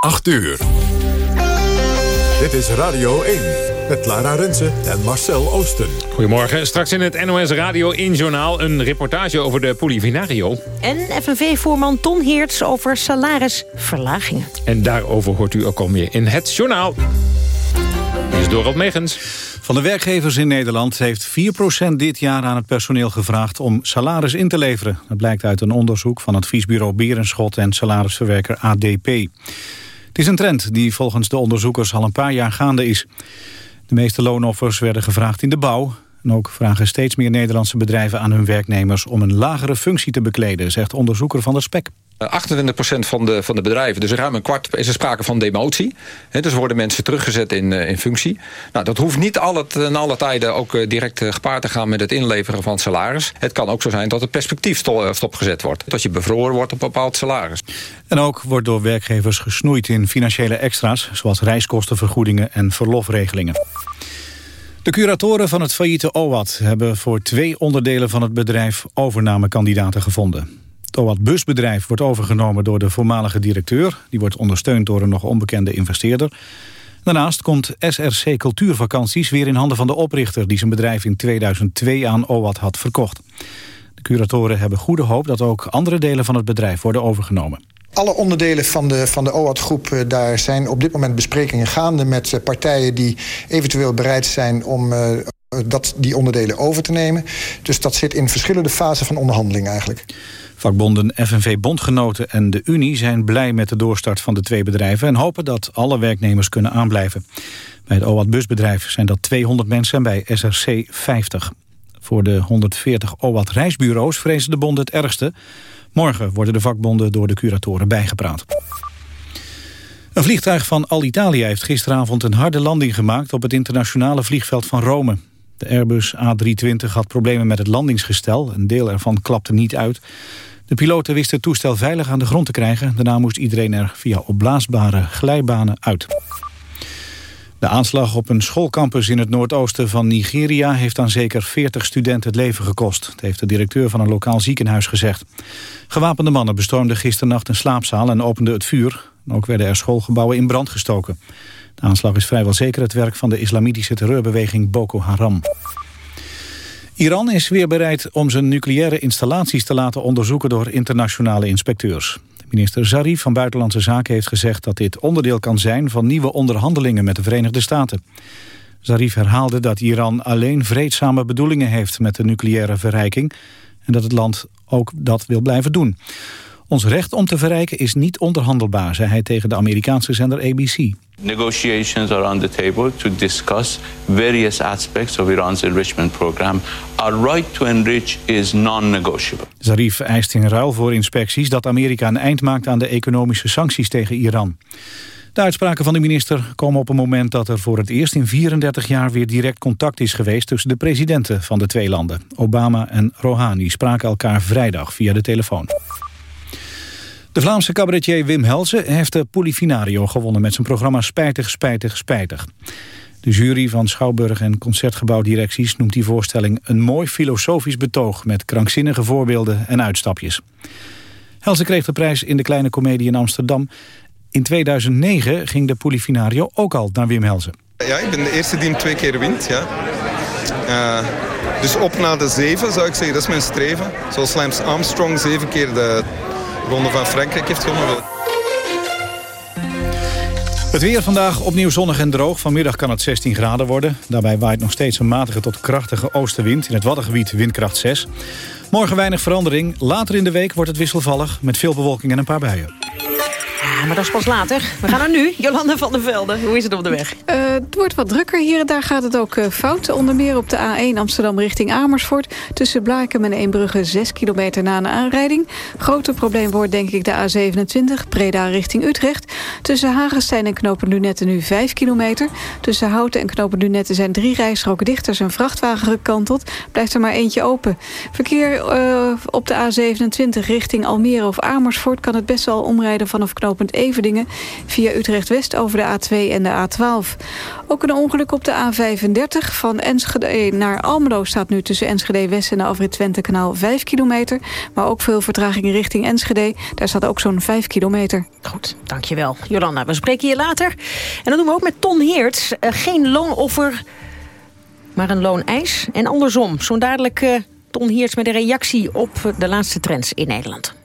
8 uur. Dit is Radio 1 met Lara Rensen en Marcel Oosten. Goedemorgen. Straks in het NOS Radio 1-journaal een reportage over de Polivinario. En FNV-voorman Ton Heerts over salarisverlagingen. En daarover hoort u ook al meer in het journaal. Hier is Dorot Megens. Van de werkgevers in Nederland heeft 4% dit jaar aan het personeel gevraagd om salaris in te leveren. Dat blijkt uit een onderzoek van adviesbureau Berenschot en salarisverwerker ADP. Is een trend die volgens de onderzoekers al een paar jaar gaande is. De meeste loonoffers werden gevraagd in de bouw. En ook vragen steeds meer Nederlandse bedrijven aan hun werknemers... om een lagere functie te bekleden, zegt onderzoeker van de SPEC. 28% van de, van de bedrijven, dus ruim een kwart, is er sprake van demotie. Dus worden mensen teruggezet in, in functie. Nou, dat hoeft niet alle, in alle tijden ook direct gepaard te gaan met het inleveren van salaris. Het kan ook zo zijn dat het perspectief stopgezet wordt. Dat je bevroren wordt op een bepaald salaris. En ook wordt door werkgevers gesnoeid in financiële extra's... zoals reiskostenvergoedingen en verlofregelingen. De curatoren van het failliete OWAT hebben voor twee onderdelen van het bedrijf overnamekandidaten gevonden. OWAT busbedrijf wordt overgenomen door de voormalige directeur. Die wordt ondersteund door een nog onbekende investeerder. Daarnaast komt SRC Cultuurvakanties weer in handen van de oprichter... die zijn bedrijf in 2002 aan OWAT had verkocht. De curatoren hebben goede hoop dat ook andere delen van het bedrijf worden overgenomen. Alle onderdelen van de, van de OAT-groep, daar zijn op dit moment besprekingen gaande... met partijen die eventueel bereid zijn om uh, dat, die onderdelen over te nemen. Dus dat zit in verschillende fasen van onderhandeling eigenlijk. Vakbonden FNV Bondgenoten en de Unie zijn blij met de doorstart van de twee bedrijven... en hopen dat alle werknemers kunnen aanblijven. Bij het OWAT busbedrijf zijn dat 200 mensen en bij SRC 50. Voor de 140 OWAT reisbureaus vrezen de bonden het ergste. Morgen worden de vakbonden door de curatoren bijgepraat. Een vliegtuig van Alitalia heeft gisteravond een harde landing gemaakt... op het internationale vliegveld van Rome. De Airbus A320 had problemen met het landingsgestel. Een deel ervan klapte niet uit. De piloten wisten het toestel veilig aan de grond te krijgen. Daarna moest iedereen er via opblaasbare glijbanen uit. De aanslag op een schoolcampus in het noordoosten van Nigeria... heeft aan zeker 40 studenten het leven gekost. Dat heeft de directeur van een lokaal ziekenhuis gezegd. Gewapende mannen bestormden gisternacht een slaapzaal en openden het vuur. Ook werden er schoolgebouwen in brand gestoken. De aanslag is vrijwel zeker het werk van de islamitische terreurbeweging Boko Haram. Iran is weer bereid om zijn nucleaire installaties te laten onderzoeken door internationale inspecteurs. Minister Zarif van Buitenlandse Zaken heeft gezegd dat dit onderdeel kan zijn van nieuwe onderhandelingen met de Verenigde Staten. Zarif herhaalde dat Iran alleen vreedzame bedoelingen heeft met de nucleaire verrijking en dat het land ook dat wil blijven doen. Ons recht om te verrijken is niet onderhandelbaar, zei hij tegen de Amerikaanse zender ABC. Negotiations are on the table to discuss various aspects of Iran's enrichment program. Our right to enrich is non-negotiable. Zarif eist in ruil voor inspecties dat Amerika een eind maakt aan de economische sancties tegen Iran. De uitspraken van de minister komen op een moment dat er voor het eerst in 34 jaar weer direct contact is geweest tussen de presidenten van de twee landen. Obama en Rouhani spraken elkaar vrijdag via de telefoon. De Vlaamse cabaretier Wim Helsen heeft de Polifinario gewonnen... met zijn programma Spijtig, Spijtig, Spijtig. De jury van Schouwburg en Concertgebouwdirecties noemt die voorstelling... een mooi filosofisch betoog met krankzinnige voorbeelden en uitstapjes. Helsen kreeg de prijs in de Kleine Comedie in Amsterdam. In 2009 ging de Polifinario ook al naar Wim Helsen. Ja, ik ben de eerste die hem twee keer wint, ja. Uh, dus op naar de zeven, zou ik zeggen. Dat is mijn streven. Zoals Lance Armstrong zeven keer de Frankrijk heeft. Het weer vandaag opnieuw zonnig en droog. Vanmiddag kan het 16 graden worden. Daarbij waait nog steeds een matige tot krachtige oostenwind. In het Waddengebied windkracht 6. Morgen weinig verandering. Later in de week wordt het wisselvallig met veel bewolking en een paar buien. Maar dat is pas later. We gaan er nu. Jolanda van der Velde, hoe is het op de weg? Uh, het wordt wat drukker hier en daar gaat het ook uh, fout. Onder meer op de A1 Amsterdam richting Amersfoort. Tussen Blaken en Eembrugge 6 kilometer na een aanrijding. Grote probleem wordt denk ik de A27 Preda richting Utrecht. Tussen Hagenstein en Knopen Lunette nu 5 kilometer. Tussen Houten en Knopen Lunette zijn drie rijstroken dicht. Er een vrachtwagen gekanteld. Blijft er maar eentje open. Verkeer uh, op de A27 richting Almere of Amersfoort... kan het best wel omrijden vanaf knooppunt knooppunt via Utrecht-West over de A2 en de A12. Ook een ongeluk op de A35 van Enschede naar Almelo... staat nu tussen Enschede-West en de afrit Twente-kanaal 5 kilometer. Maar ook veel vertraging richting Enschede. Daar staat ook zo'n 5 kilometer. Goed, dankjewel. Jolanda, we spreken je later. En dat doen we ook met Ton Heerts. Uh, geen loonoffer, maar een looneis. En andersom, zo'n dadelijk uh, Ton Heerts met een reactie op de laatste trends in Nederland.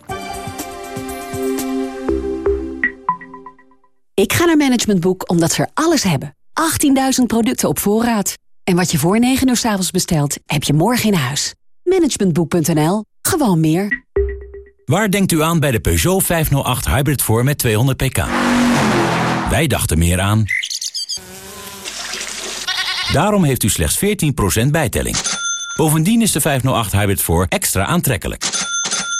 Ik ga naar Management Boek omdat ze er alles hebben. 18.000 producten op voorraad. En wat je voor 9 uur s avonds bestelt, heb je morgen in huis. Managementboek.nl. Gewoon meer. Waar denkt u aan bij de Peugeot 508 Hybrid voor met 200 pk? Wij dachten meer aan... Daarom heeft u slechts 14% bijtelling. Bovendien is de 508 Hybrid voor extra aantrekkelijk.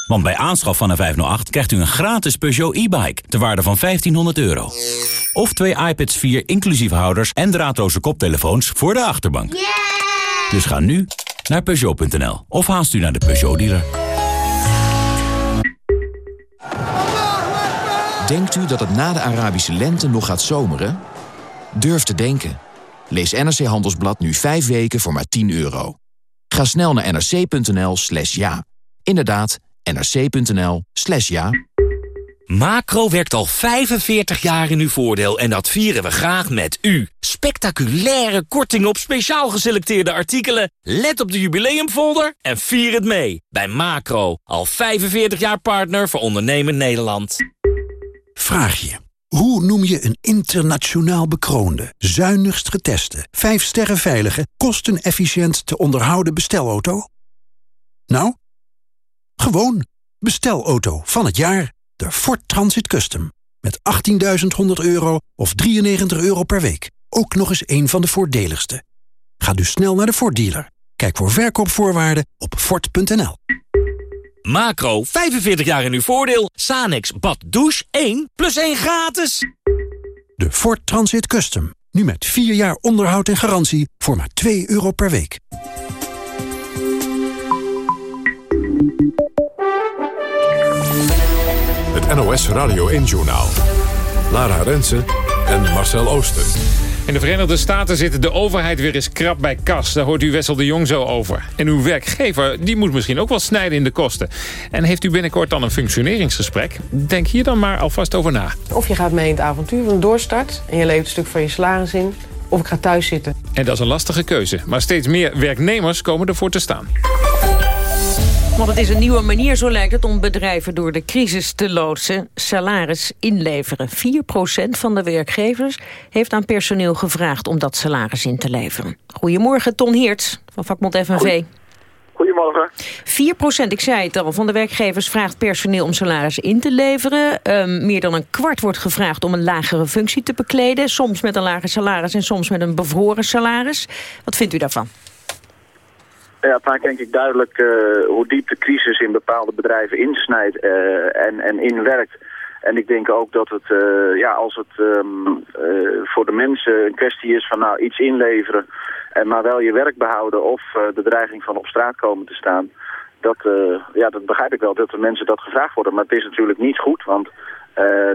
Want bij aanschaf van een 508 krijgt u een gratis Peugeot e-bike... ter waarde van 1500 euro. Of twee iPads 4 inclusief houders en draadloze koptelefoons voor de achterbank. Dus ga nu naar Peugeot.nl of haast u naar de Peugeot-dealer. Denkt u dat het na de Arabische lente nog gaat zomeren? Durf te denken. Lees NRC Handelsblad nu 5 weken voor maar 10 euro. Ga snel naar nrc.nl slash ja. Inderdaad, nrc.nl slash ja. Macro werkt al 45 jaar in uw voordeel en dat vieren we graag met u. Spectaculaire korting op speciaal geselecteerde artikelen. Let op de jubileumfolder en vier het mee. Bij Macro, al 45 jaar partner voor ondernemen Nederland. Vraag je. Hoe noem je een internationaal bekroonde, zuinigst geteste, 5 sterren veilige, kostenefficiënt te onderhouden bestelauto? Nou, gewoon bestelauto van het jaar. De Ford Transit Custom. Met 18.100 euro of 93 euro per week. Ook nog eens een van de voordeligste. Ga dus snel naar de Ford dealer. Kijk voor verkoopvoorwaarden op Ford.nl. Macro, 45 jaar in uw voordeel. Sanex bad douche 1 plus 1 gratis. De Ford Transit Custom. Nu met 4 jaar onderhoud en garantie voor maar 2 euro per week. Het NOS Radio 1-journaal. Lara Rensen en Marcel Ooster. In de Verenigde Staten zit de overheid weer eens krap bij kas. Daar hoort u Wessel de Jong zo over. En uw werkgever die moet misschien ook wel snijden in de kosten. En heeft u binnenkort dan een functioneringsgesprek? Denk hier dan maar alvast over na. Of je gaat mee in het avontuur van een doorstart... en je levert een stuk van je salaris in... of ik ga thuis zitten. En dat is een lastige keuze. Maar steeds meer werknemers komen ervoor te staan. Want het is een nieuwe manier, zo lijkt het, om bedrijven door de crisis te loodsen. Salaris inleveren. 4% van de werkgevers heeft aan personeel gevraagd om dat salaris in te leveren. Goedemorgen, Ton Heerts van vakbond FNV. Goedemorgen. 4%, ik zei het al, van de werkgevers vraagt personeel om salaris in te leveren. Um, meer dan een kwart wordt gevraagd om een lagere functie te bekleden. Soms met een lager salaris en soms met een bevroren salaris. Wat vindt u daarvan? Ja, het denk ik duidelijk uh, hoe diep de crisis in bepaalde bedrijven insnijdt uh, en, en inwerkt. En ik denk ook dat het, uh, ja, als het um, voor de mensen een kwestie is van nou iets inleveren... en maar wel je werk behouden of de dreiging van op straat komen te staan... Dat, ja, dat begrijp ik wel, dat de mensen dat gevraagd worden. Maar het is natuurlijk niet goed, want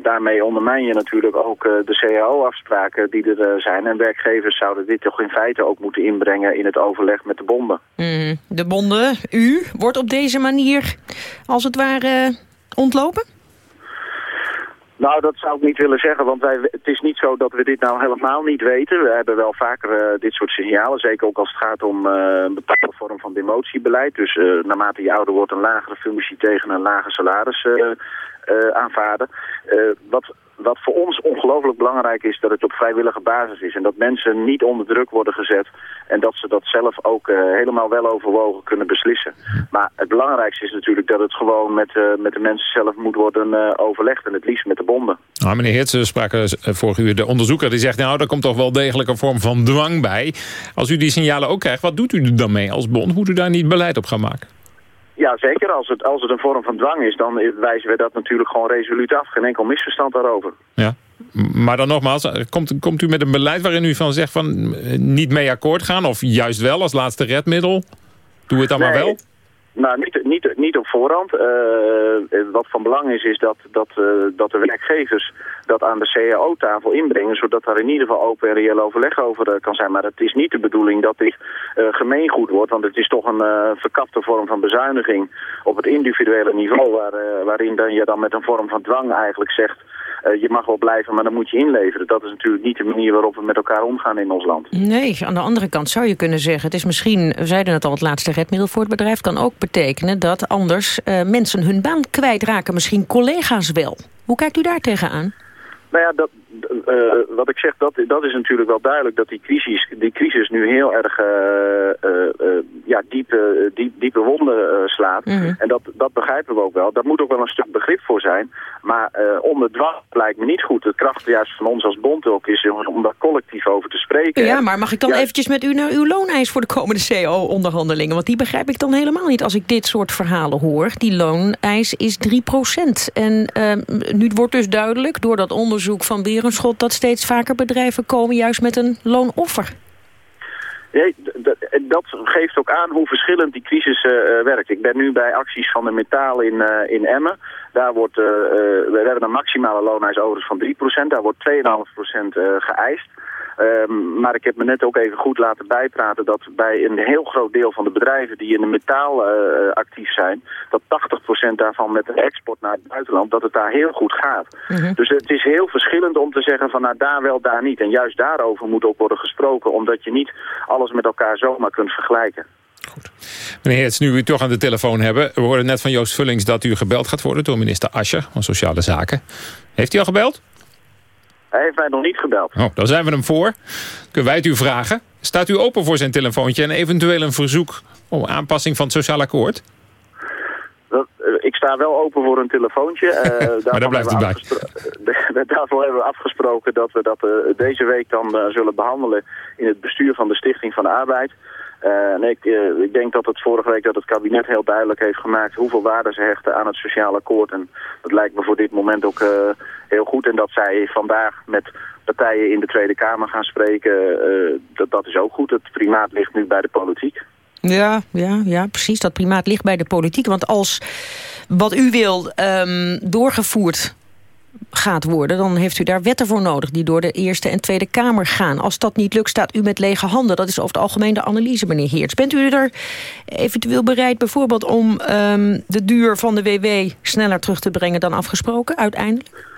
daarmee ondermijn je natuurlijk ook uh, de CAO-afspraken die er uh, zijn. En werkgevers zouden dit toch in feite ook moeten inbrengen in het overleg met de bonden. Mm, de bonden, u, wordt op deze manier als het ware ontlopen? Nou, dat zou ik niet willen zeggen, want wij, het is niet zo dat we dit nou helemaal niet weten. We hebben wel vaker dit soort signalen, zeker ook als het gaat om een bepaalde vorm van demotiebeleid. Dus naarmate je ouder wordt een lagere functie tegen een lager salaris aanvaarden. Uh, wat, wat voor ons ongelooflijk belangrijk is, dat het op vrijwillige basis is. En dat mensen niet onder druk worden gezet. En dat ze dat zelf ook uh, helemaal wel overwogen kunnen beslissen. Maar het belangrijkste is natuurlijk dat het gewoon met, met de mensen zelf moet worden overlegd. En het liefst met de bonden. Nou, meneer Hitsen, we spraken vorige uur de onderzoeker. Die zegt, nou, daar komt toch wel degelijk een vorm van dwang bij. Als u die signalen ook krijgt, wat doet u er dan mee als bond? Moet u daar niet beleid op gaan maken? Ja, zeker. Als het, als het een vorm van dwang is, dan wijzen we dat natuurlijk gewoon resoluut af. Geen enkel misverstand daarover. Ja, maar dan nogmaals, komt, komt u met een beleid waarin u van zegt van niet mee akkoord gaan? Of juist wel als laatste redmiddel? Doe het dan nee. maar wel? Nou, niet, niet, niet op voorhand. Uh, wat van belang is, is dat, dat, uh, dat de werkgevers dat aan de CAO-tafel inbrengen... zodat daar in ieder geval open en reëel overleg over uh, kan zijn. Maar het is niet de bedoeling dat dit gemeengoed wordt... want het is toch een verkapte vorm van bezuiniging op het individuele niveau... Waar, waarin dan je dan met een vorm van dwang eigenlijk zegt... Je mag wel blijven, maar dan moet je inleveren. Dat is natuurlijk niet de manier waarop we met elkaar omgaan in ons land. Nee, aan de andere kant zou je kunnen zeggen... het is misschien, we zeiden het al, het laatste redmiddel voor het bedrijf... kan ook betekenen dat anders mensen hun baan kwijtraken. Misschien collega's wel. Hoe kijkt u daar tegenaan? Nou ja, uh, wat ik zeg, dat, dat is natuurlijk wel duidelijk dat die crisis, die crisis nu heel erg uh, uh, ja, diepe, diep, diepe wonden slaat. Mm En dat, dat begrijpen we ook wel. Daar moet ook wel een stuk begrip voor zijn. Maar onder dwang lijkt me niet goed. De kracht juist van ons als bond ook is om daar collectief over te spreken. Ja, maar mag ik dan eventjes met u naar uw looneis voor de komende CO-onderhandelingen? Want die begrijp ik dan helemaal niet als ik dit soort verhalen hoor. Die looneis is 3% En nu wordt dus duidelijk door dat onderzoek van Berenschot... dat steeds vaker bedrijven komen juist met een loonoffer. Nee, dat geeft ook aan hoe verschillend die crisis uh, werkt. Ik ben nu bij acties van de metaal in, uh, in Emmen. Daar wordt, we hebben een maximale loonhuis overigens van 3%. Daar wordt 2,5% geëist. Um, maar ik heb me net ook even goed laten bijpraten dat bij een heel groot deel van de bedrijven die in de metaal uh, actief zijn, dat 80% daarvan met de export naar het buitenland, dat het daar heel goed gaat. Mm -hmm. Dus het is heel verschillend om te zeggen van nou daar wel, daar niet. En juist daarover moet ook worden gesproken, omdat je niet alles met elkaar zomaar kunt vergelijken. Goed. Meneer Heerts, nu we u toch aan de telefoon hebben... we hoorden net van Joost Vullings dat u gebeld gaat worden... door minister Ascher van Sociale Zaken. Heeft u al gebeld? Hij heeft mij nog niet gebeld. Oh, dan zijn we hem voor. Kunnen wij het u vragen? Staat u open voor zijn telefoontje en eventueel een verzoek om aanpassing van het sociaal akkoord? Dat, uh, ik sta wel open voor een telefoontje. Uh, maar daar blijft u bij. daarvoor hebben we afgesproken dat we dat uh, deze week dan zullen behandelen in het bestuur van de Stichting van de Arbeid. Uh, ik, uh, ik, denk dat het vorige week dat het kabinet heel duidelijk heeft gemaakt hoeveel waarde ze hechten aan het sociaal akkoord. En dat lijkt me voor dit moment ook uh, heel goed. En dat zij vandaag met partijen in de Tweede Kamer gaan spreken, dat, dat is ook goed. Het primaat ligt nu bij de politiek. Ja, ja, ja, precies. Dat primaat ligt bij de politiek. Want als wat u wil um, doorgevoerd gaat worden... dan heeft u daar wetten voor nodig die door de Eerste en Tweede Kamer gaan. Als dat niet lukt, staat u met lege handen. Dat is over het algemeen de analyse, meneer Heerts. Bent u er eventueel bereid bijvoorbeeld om um, de duur van de WW... sneller terug te brengen dan afgesproken, uiteindelijk?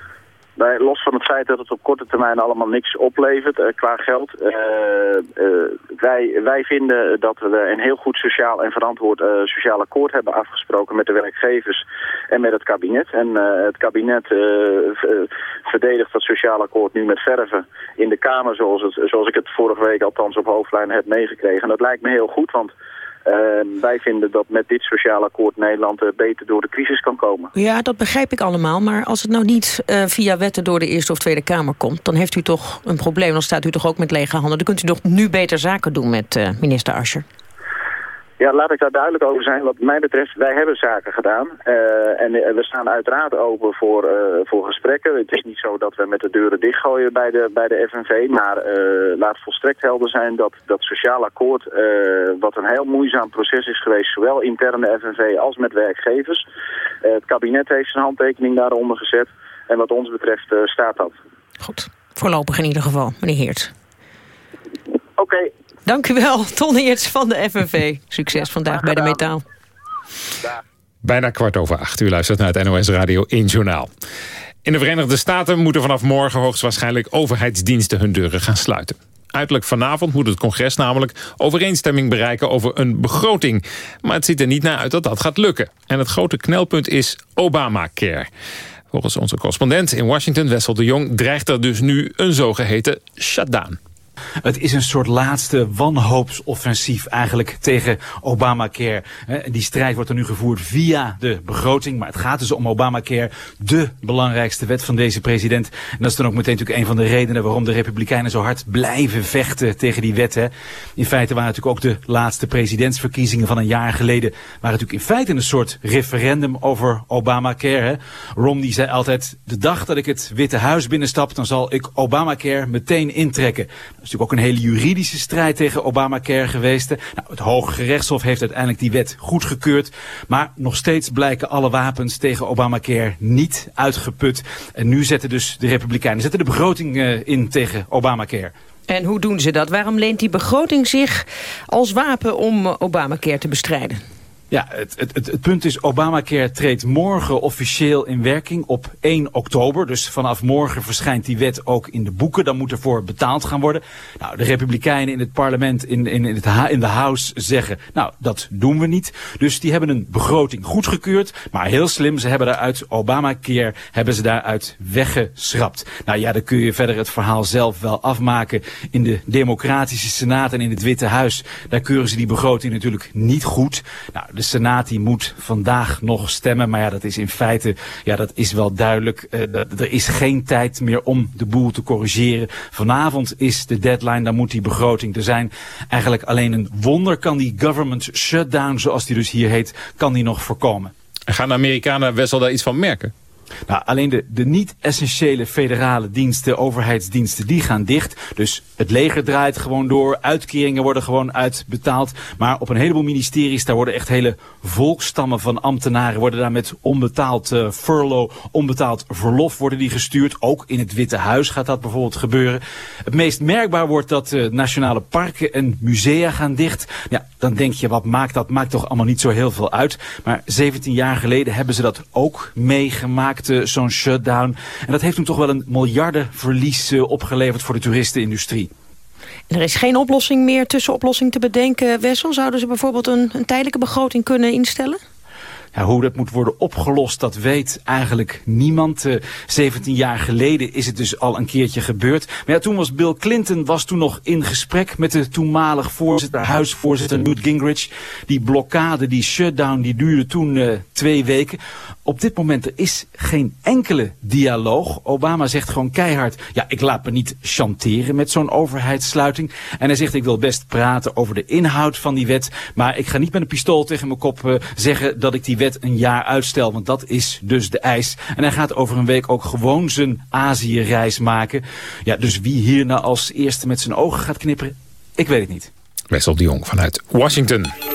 Los van het feit dat het op korte termijn allemaal niks oplevert uh, qua geld. Uh, uh, wij, wij vinden dat we een heel goed sociaal en verantwoord sociaal akkoord hebben afgesproken met de werkgevers en met het kabinet. En het kabinet verdedigt dat sociaal akkoord nu met verven in de Kamer zoals, het, zoals ik het vorige week althans op hoofdlijnen heb meegekregen. En dat lijkt me heel goed, want uh, wij vinden dat met dit sociaal akkoord Nederland uh, beter door de crisis kan komen. Ja, dat begrijp ik allemaal. Maar als het nou niet uh, via wetten door de Eerste of Tweede Kamer komt... dan heeft u toch een probleem. Dan staat u toch ook met lege handen. Dan kunt u toch nu beter zaken doen met minister Ascher. Ja, laat ik daar duidelijk over zijn. Wat mij betreft, wij hebben zaken gedaan. Uh, en we staan uiteraard open voor, uh, voor gesprekken. Het is niet zo dat we met de deuren dichtgooien bij de, bij de FNV. Maar uh, laat volstrekt helder zijn dat dat sociaal akkoord... wat een heel moeizaam proces is geweest... zowel intern de FNV als met werkgevers. het kabinet heeft zijn handtekening daaronder gezet. En wat ons betreft staat dat. Goed, voorlopig in ieder geval, meneer Heert. Oké, okay. Dank u wel, Ton Heerts van de FNV. Succes vandaag bij de Metaal. Bijna kwart over acht. U luistert naar het NOS Radio 1 Journaal. In de Verenigde Staten moeten vanaf morgen hoogstwaarschijnlijk overheidsdiensten hun deuren gaan sluiten. Uiterlijk vanavond moet het congres namelijk overeenstemming bereiken over een begroting. Maar het ziet er niet naar uit dat dat gaat lukken. En het grote knelpunt is Obamacare. Volgens onze correspondent in Washington, Wessel de Jong, dreigt er dus nu een zogeheten shutdown. Het is een soort laatste wanhoopsoffensief eigenlijk tegen Obamacare. Die strijd wordt er nu gevoerd via de begroting. Maar het gaat dus om Obamacare, de belangrijkste wet van deze president. En dat is dan ook meteen natuurlijk een van de redenen waarom de Republikeinen zo hard blijven vechten tegen die wet. In feite waren natuurlijk ook de laatste presidentsverkiezingen van een jaar geleden... waren natuurlijk in feite een soort referendum over Obamacare. Romney zei altijd, de dag dat ik het Witte Huis binnenstap... dan zal ik Obamacare meteen intrekken. Natuurlijk ook een hele juridische strijd tegen Obamacare geweest. Nou, het Hoge Gerechtshof heeft uiteindelijk die wet goedgekeurd. Maar nog steeds blijken alle wapens tegen Obamacare niet uitgeput. En nu zetten dus de Republikeinen zetten de begroting uh, in tegen Obamacare. En hoe doen ze dat? Waarom leent die begroting zich als wapen om Obamacare te bestrijden? Ja, het, het, het, punt is, Obamacare treedt morgen officieel in werking op 1 oktober. Dus vanaf morgen verschijnt die wet ook in de boeken. Dan moet ervoor betaald gaan worden. Nou, de Republikeinen in het parlement, in, in, in, het, in de House zeggen, nou, dat doen we niet. Dus die hebben een begroting goedgekeurd. Maar heel slim, ze hebben daaruit Obamacare, hebben ze daaruit weggeschrapt. Nou ja, dan kun je verder het verhaal zelf wel afmaken. In de democratische senaat en in het Witte Huis, daar keuren ze die begroting natuurlijk niet goed. Nou, de Senaat die moet vandaag nog stemmen. Maar ja, dat is in feite, ja, dat is wel duidelijk. Uh, er is geen tijd meer om de boel te corrigeren. Vanavond is de deadline, dan moet die begroting er zijn. Eigenlijk alleen een wonder kan die government shutdown, zoals die dus hier heet, kan die nog voorkomen. En gaan de Amerikanen Wessel daar iets van merken? Nou, alleen de, de niet-essentiële federale diensten, overheidsdiensten, die gaan dicht. Dus het leger draait gewoon door, uitkeringen worden gewoon uitbetaald. Maar op een heleboel ministeries, daar worden echt hele volkstammen van ambtenaren... worden daar met onbetaald uh, furlough, onbetaald verlof worden die gestuurd. Ook in het Witte Huis gaat dat bijvoorbeeld gebeuren. Het meest merkbaar wordt dat uh, nationale parken en musea gaan dicht. Ja, dan denk je, wat maakt dat? Maakt toch allemaal niet zo heel veel uit. Maar 17 jaar geleden hebben ze dat ook meegemaakt zo'n shutdown. En dat heeft toen toch wel een miljardenverlies uh, opgeleverd voor de toeristenindustrie. er is geen oplossing meer tussenoplossing te bedenken, Wessel. Zouden ze bijvoorbeeld een, een tijdelijke begroting kunnen instellen? Hoe dat moet worden opgelost, dat weet eigenlijk niemand. Uh, eh, 17 jaar geleden is het dus al een keertje gebeurd. Maar ja, toen was Bill Clinton was toen nog in gesprek met de toenmalig voorzitter, huisvoorzitter Newt Gingrich. Die blokkade, die shutdown, die duurde toen uh, twee weken. Op dit moment er is geen enkele dialoog. Obama zegt gewoon keihard, ja, ik laat me niet chanteren met zo'n overheidssluiting. En hij zegt, ik wil best praten over de inhoud van die wet. Maar ik ga niet met een pistool tegen mijn kop uh, zeggen dat ik die een jaar uitstel. Want dat is dus de eis. En hij gaat over een week ook gewoon zijn Azië-reis maken. Ja, dus wie hier nou als eerste met zijn ogen gaat knipperen, ik weet het niet. Wessel de Jong vanuit Washington.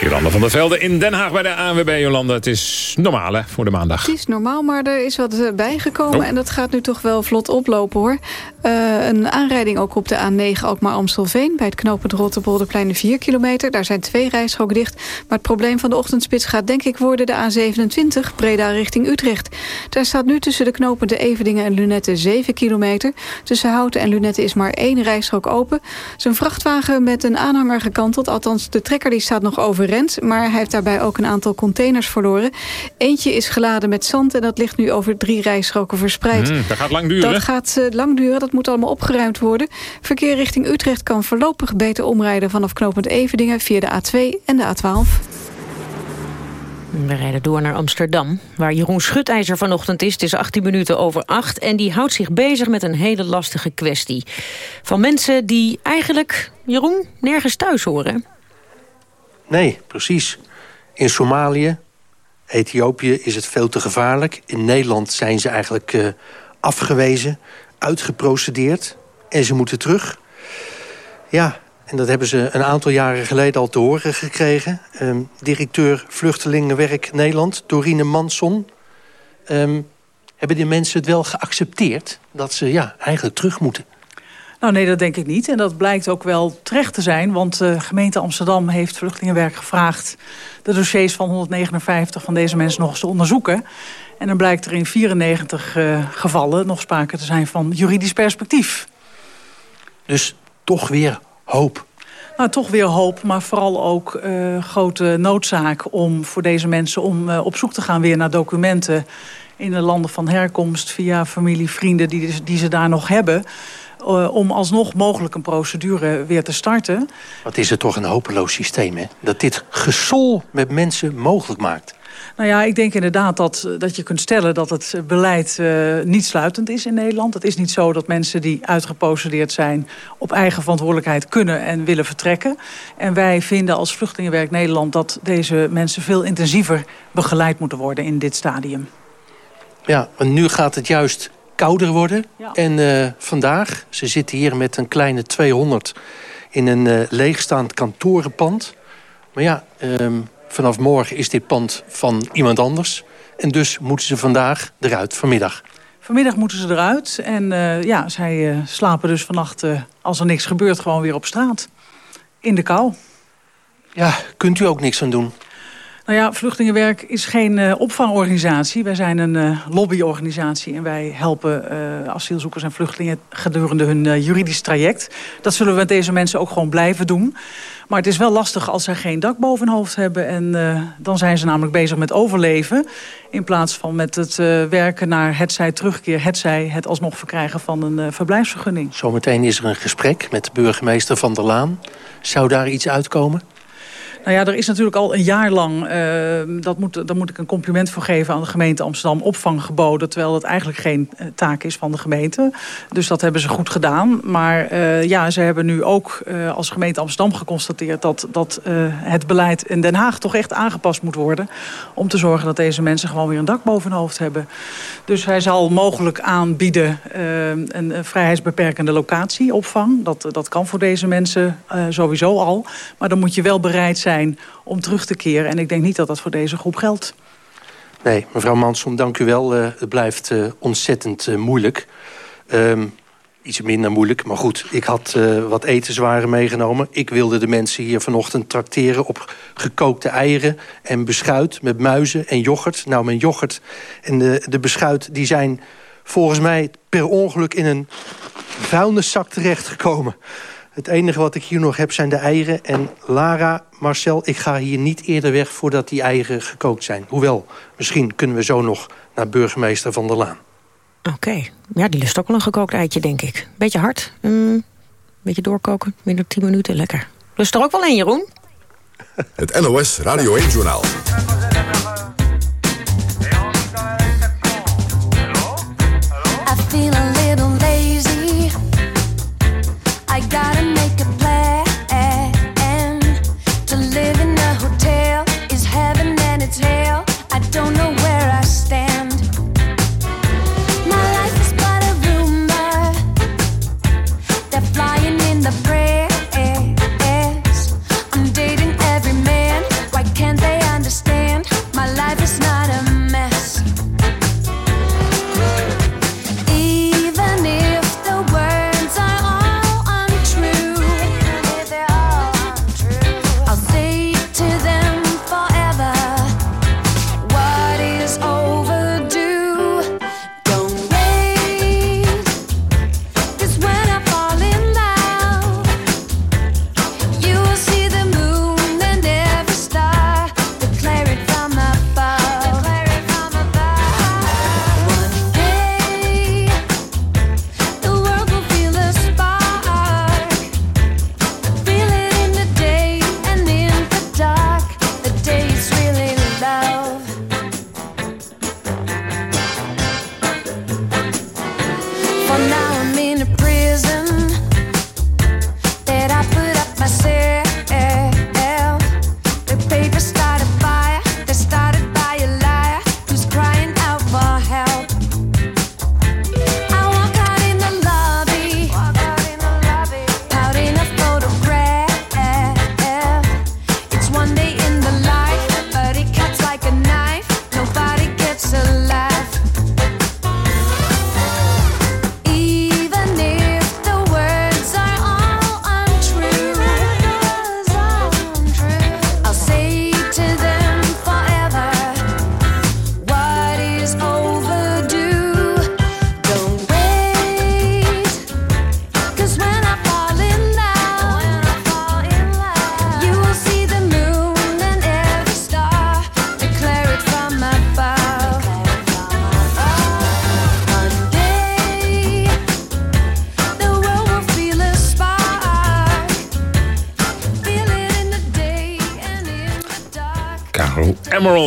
Jolanda van der Velde in Den Haag bij de ANWB, Jolanda. Het is normaal hè, voor de maandag. Het is normaal, maar er is wat eh, bijgekomen. Oh. En dat gaat nu toch wel vlot oplopen hoor. Uh, een aanrijding ook op de A9 Alkmaar-Amstelveen... bij het knooppunt Rotterbolderplein 4 kilometer. Daar zijn twee rijstroken dicht. Maar het probleem van de ochtendspits gaat denk ik worden... de A27 Breda richting Utrecht. Daar staat nu tussen de knopende Evedingen en Lunette 7 kilometer. Tussen Houten en Lunette is maar één rijstrook open. Zijn vrachtwagen met een aanhanger gekanteld. Althans, de trekker die staat nog over maar hij heeft daarbij ook een aantal containers verloren. Eentje is geladen met zand en dat ligt nu over drie rijstroken verspreid. Mm, dat gaat lang duren. Dat gaat uh, lang duren, dat moet allemaal opgeruimd worden. Verkeer richting Utrecht kan voorlopig beter omrijden... vanaf knooppunt Evedingen via de A2 en de A12. We rijden door naar Amsterdam, waar Jeroen Schutijzer vanochtend is. Het is 18 minuten over 8 en die houdt zich bezig met een hele lastige kwestie. Van mensen die eigenlijk, Jeroen, nergens thuis horen. Nee, precies. In Somalië, Ethiopië is het veel te gevaarlijk. In Nederland zijn ze eigenlijk uh, afgewezen, uitgeprocedeerd. En ze moeten terug. Ja, en dat hebben ze een aantal jaren geleden al te horen gekregen. Um, directeur Vluchtelingenwerk Nederland, Dorine Manson. Um, hebben die mensen het wel geaccepteerd dat ze ja, eigenlijk terug moeten? Nou nee, dat denk ik niet. En dat blijkt ook wel terecht te zijn. Want de uh, gemeente Amsterdam heeft Vluchtelingenwerk gevraagd... de dossiers van 159 van deze mensen nog eens te onderzoeken. En dan blijkt er in 94 uh, gevallen nog sprake te zijn van juridisch perspectief. Dus toch weer hoop. Nou, toch weer hoop, maar vooral ook uh, grote noodzaak om voor deze mensen... om uh, op zoek te gaan weer naar documenten in de landen van herkomst... via familie, vrienden die, die ze daar nog hebben... Uh, om alsnog mogelijk een procedure weer te starten. Wat is het toch een hopeloos systeem, hè? Dat dit gesol met mensen mogelijk maakt. Nou ja, ik denk inderdaad dat, dat je kunt stellen dat het beleid uh, niet sluitend is in Nederland. Het is niet zo dat mensen die uitgeprocedeerd zijn... op eigen verantwoordelijkheid kunnen en willen vertrekken. En wij vinden als Vluchtelingenwerk Nederland... dat deze mensen veel intensiever begeleid moeten worden in dit stadium. Ja, en nu gaat het juist kouder worden. En uh, vandaag, ze zitten hier met een kleine 200 in een uh, leegstaand kantorenpand. Maar ja, um, vanaf morgen is dit pand van iemand anders. En dus moeten ze vandaag eruit, vanmiddag. Vanmiddag moeten ze eruit. En uh, ja, zij slapen dus vannacht, als er niks gebeurt, gewoon weer op straat. In de kou. Ja, kunt u ook niks aan doen? Nou ja, Vluchtelingenwerk is geen uh, opvangorganisatie. Wij zijn een uh, lobbyorganisatie en wij helpen uh, asielzoekers en vluchtelingen gedurende hun juridisch traject. Dat zullen we met deze mensen ook gewoon blijven doen. Maar het is wel lastig als ze geen dak boven hun hoofd hebben. En dan zijn ze namelijk bezig met overleven. In plaats van met het werken naar het zij terugkeer, het zij het alsnog verkrijgen van een verblijfsvergunning. Zometeen is er een gesprek met de burgemeester Van der Laan. Zou daar iets uitkomen? Nou ja, er is natuurlijk al een jaar lang, uh, dat moet, daar moet ik een compliment voor geven aan de gemeente Amsterdam, opvang geboden. Terwijl het eigenlijk geen uh, taak is van de gemeente. Dus dat hebben ze goed gedaan. Maar uh, ja, ze hebben nu ook als gemeente Amsterdam geconstateerd dat, dat het beleid in Den Haag toch echt aangepast moet worden. Om te zorgen dat deze mensen gewoon weer een dak boven hun hoofd hebben. Dus hij zal mogelijk aanbieden een vrijheidsbeperkende locatie, opvang. Dat, dat kan voor deze mensen sowieso al. Maar dan moet je wel bereid zijn zijn om terug te keren. En ik denk niet dat dat voor deze groep geldt. Nee, mevrouw Manson, dank u wel. Uh, het blijft uh, ontzettend uh, moeilijk. Um, iets minder moeilijk, maar goed. Ik had wat etenswaren meegenomen. Ik wilde de mensen hier vanochtend trakteren op gekookte eieren... en beschuit met muizen en yoghurt. Nou, mijn yoghurt en de, de beschuit die zijn volgens mij per ongeluk... in een vuilniszak terechtgekomen. Het enige wat ik hier nog heb zijn de eieren. En Lara, Marcel, ik ga hier niet eerder weg voordat die eieren gekookt zijn. Hoewel, misschien kunnen we zo nog naar burgemeester Van der Laan. Oké, ja, die lust ook wel een gekookt eitje, denk ik. Beetje hard, mm, beetje doorkoken, minder 10 minuten, lekker. Lust er ook wel een, Jeroen? Het NOS Radio 1-journaal.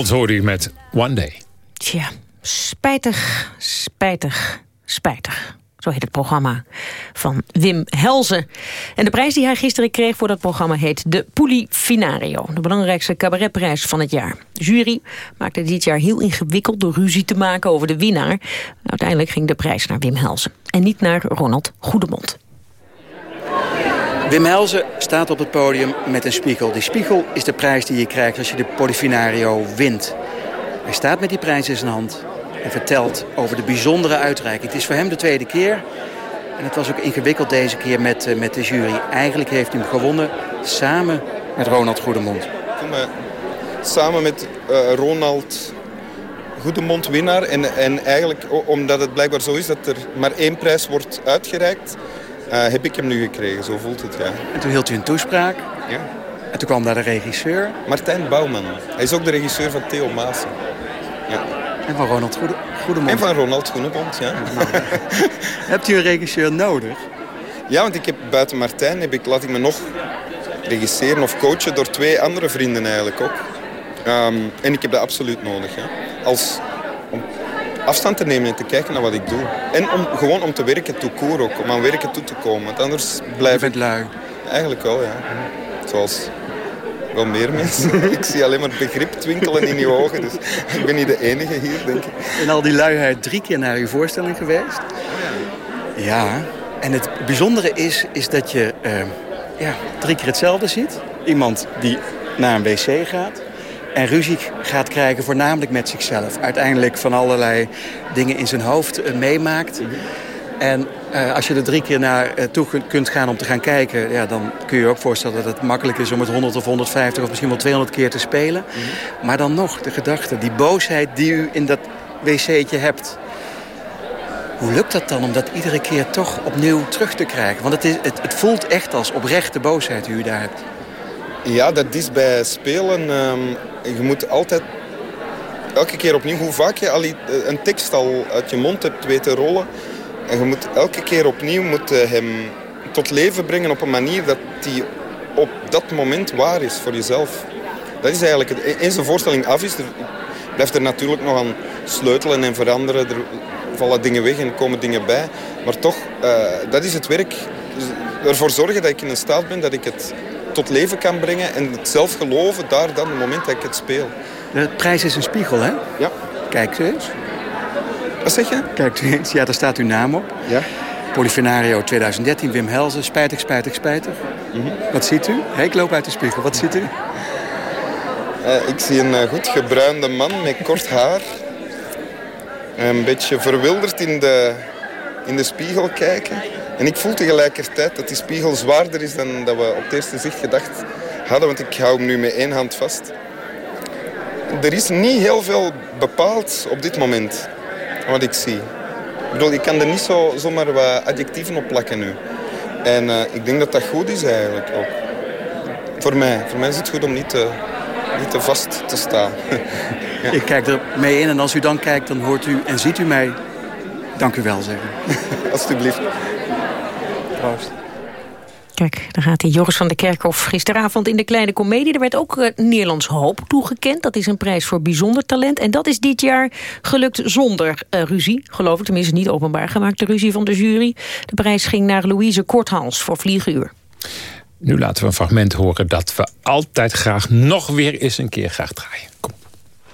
Emerald hoorde u met One Day. Tja, spijtig, spijtig, spijtig. Zo heet het programma van Wim Helzen. En de prijs die hij gisteren kreeg voor dat programma heet de Finario. De belangrijkste cabaretprijs van het jaar. De jury maakte dit jaar heel ingewikkeld door ruzie te maken over de winnaar. Uiteindelijk ging de prijs naar Wim Helzen. En niet naar Ronald Goedemond. Wim Helzen staat op het podium met een spiegel. Die spiegel is de prijs die je krijgt als je de Polifinario wint. Hij staat met die prijs in zijn hand en vertelt over de bijzondere uitreiking. Het is voor hem de tweede keer. En het was ook ingewikkeld deze keer met, uh, met de jury. Eigenlijk heeft hij hem gewonnen samen met Ronald Goedemond. Samen met uh, Ronald Goedemond winnaar. En, en eigenlijk, omdat het blijkbaar zo is dat er maar één prijs wordt uitgereikt... Uh, heb ik hem nu gekregen, zo voelt het, ja. En toen hield u een toespraak. Ja. En toen kwam daar de regisseur. Martijn Bouwman. Hij is ook de regisseur van Theo Maassen. Ja. En van Ronald Goede, Goedemond. En van Ronald Goedemond, ja. Nou, hebt u een regisseur nodig? Ja, want ik heb, buiten Martijn heb ik, laat ik me nog regisseren of coachen door twee andere vrienden eigenlijk ook. Um, en ik heb dat absoluut nodig. Hè. Als, afstand te nemen en te kijken naar wat ik doe. En om, gewoon om te werken toe ook, om aan werken toe te komen. Want anders blijf je bent lui. Eigenlijk wel, ja. Zoals wel meer mensen. ik zie alleen maar begrip twinkelen in uw ogen. Dus ik ben niet de enige hier, denk ik. En al die luiheid drie keer naar uw voorstelling geweest? Ja. En het bijzondere is, is dat je uh, ja, drie keer hetzelfde ziet. Iemand die naar een wc gaat. En ruzie gaat krijgen voornamelijk met zichzelf. Uiteindelijk van allerlei dingen in zijn hoofd uh, meemaakt. En uh, als je er drie keer naar uh, toe kunt gaan om te gaan kijken... Ja, dan kun je je ook voorstellen dat het makkelijk is om het 100 of 150 of misschien wel 200 keer te spelen. Mm -hmm. Maar dan nog, de gedachte, die boosheid die u in dat wc'tje hebt... Hoe lukt dat dan om dat iedere keer toch opnieuw terug te krijgen? Want het, is, het, het voelt echt als oprechte boosheid die u daar hebt. Ja, dat is bij spelen. Um, je moet altijd elke keer opnieuw, hoe vaak je al een tekst al uit je mond hebt weten rollen... En je moet elke keer opnieuw moet hem tot leven brengen op een manier dat die op dat moment waar is voor jezelf. Dat is eigenlijk het. Eens een voorstelling af is, er blijft er natuurlijk nog aan sleutelen en veranderen. Er vallen dingen weg en komen dingen bij. Maar toch, uh, dat is het werk. Dus ervoor zorgen dat ik in een staat ben dat ik het tot leven kan brengen. En het zelf geloven daar dan, het moment dat ik het speel. De prijs is een spiegel, hè? Ja. Kijk eens. Wat zeg je? Kijk eens, ja, daar staat uw naam op. Ja. Polifenario 2013, Wim Helzen. Spijtig, spijtig, spijtig. Mm -hmm. Wat ziet u? Hey, ik loop uit de spiegel. Wat ziet u? Uh, ik zie een uh, goed gebruinde man met kort haar. Een beetje verwilderd in de, in de spiegel kijken. En ik voel tegelijkertijd dat die spiegel zwaarder is dan dat we op het eerste zicht gedacht hadden. Want ik hou hem nu met één hand vast. Er is niet heel veel bepaald op dit moment wat ik zie. Ik bedoel, ik kan er niet zo, zomaar wat adjectieven op plakken nu. En uh, ik denk dat dat goed is eigenlijk ook. Voor mij. Voor mij is het goed om niet te, niet te vast te staan. ja. Ik kijk er mee in en als u dan kijkt, dan hoort u en ziet u mij. Dank u wel zeggen. Alsjeblieft. Proost. Kijk, daar gaat hij. Joris van der Kerkhof gisteravond in de Kleine Comedie. Er werd ook uh, Nederlands Hoop toegekend. Dat is een prijs voor bijzonder talent. En dat is dit jaar gelukt zonder uh, ruzie. Geloof ik, tenminste niet openbaar gemaakt, de ruzie van de jury. De prijs ging naar Louise Korthals voor Vliegenuur. Nu laten we een fragment horen dat we altijd graag nog weer eens een keer graag draaien. Kom.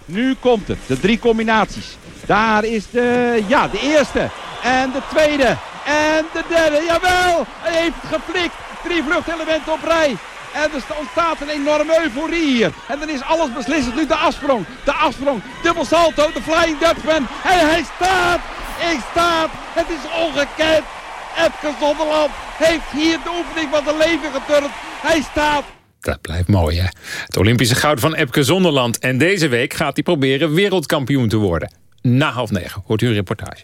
Nu komt het, de drie combinaties. Daar is de, ja, de eerste en de tweede en de derde. Jawel, hij heeft het geflikt. Drie vluchtelementen op rij. En er ontstaat een enorme euforie hier. En dan is alles beslissend. Nu de afsprong. De afsprong. Dubbel salto. De Flying Dutchman. En hij staat. Ik staat. Het is ongekend. Epke Zonderland heeft hier de oefening van zijn leven geturnd. Hij staat. Dat blijft mooi, hè? Het Olympische goud van Epke Zonderland. En deze week gaat hij proberen wereldkampioen te worden. Na half negen hoort u een reportage.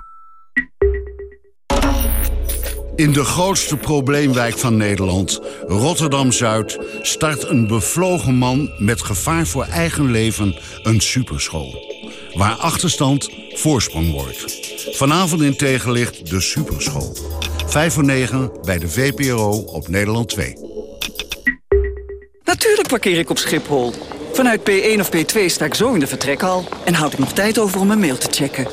In de grootste probleemwijk van Nederland, Rotterdam-Zuid... start een bevlogen man met gevaar voor eigen leven een superschool. Waar achterstand voorsprong wordt. Vanavond in tegenlicht de superschool. 5 voor 9 bij de VPRO op Nederland 2. Natuurlijk parkeer ik op Schiphol. Vanuit P1 of P2 sta ik zo in de vertrekhal... en houd ik nog tijd over om een mail te checken.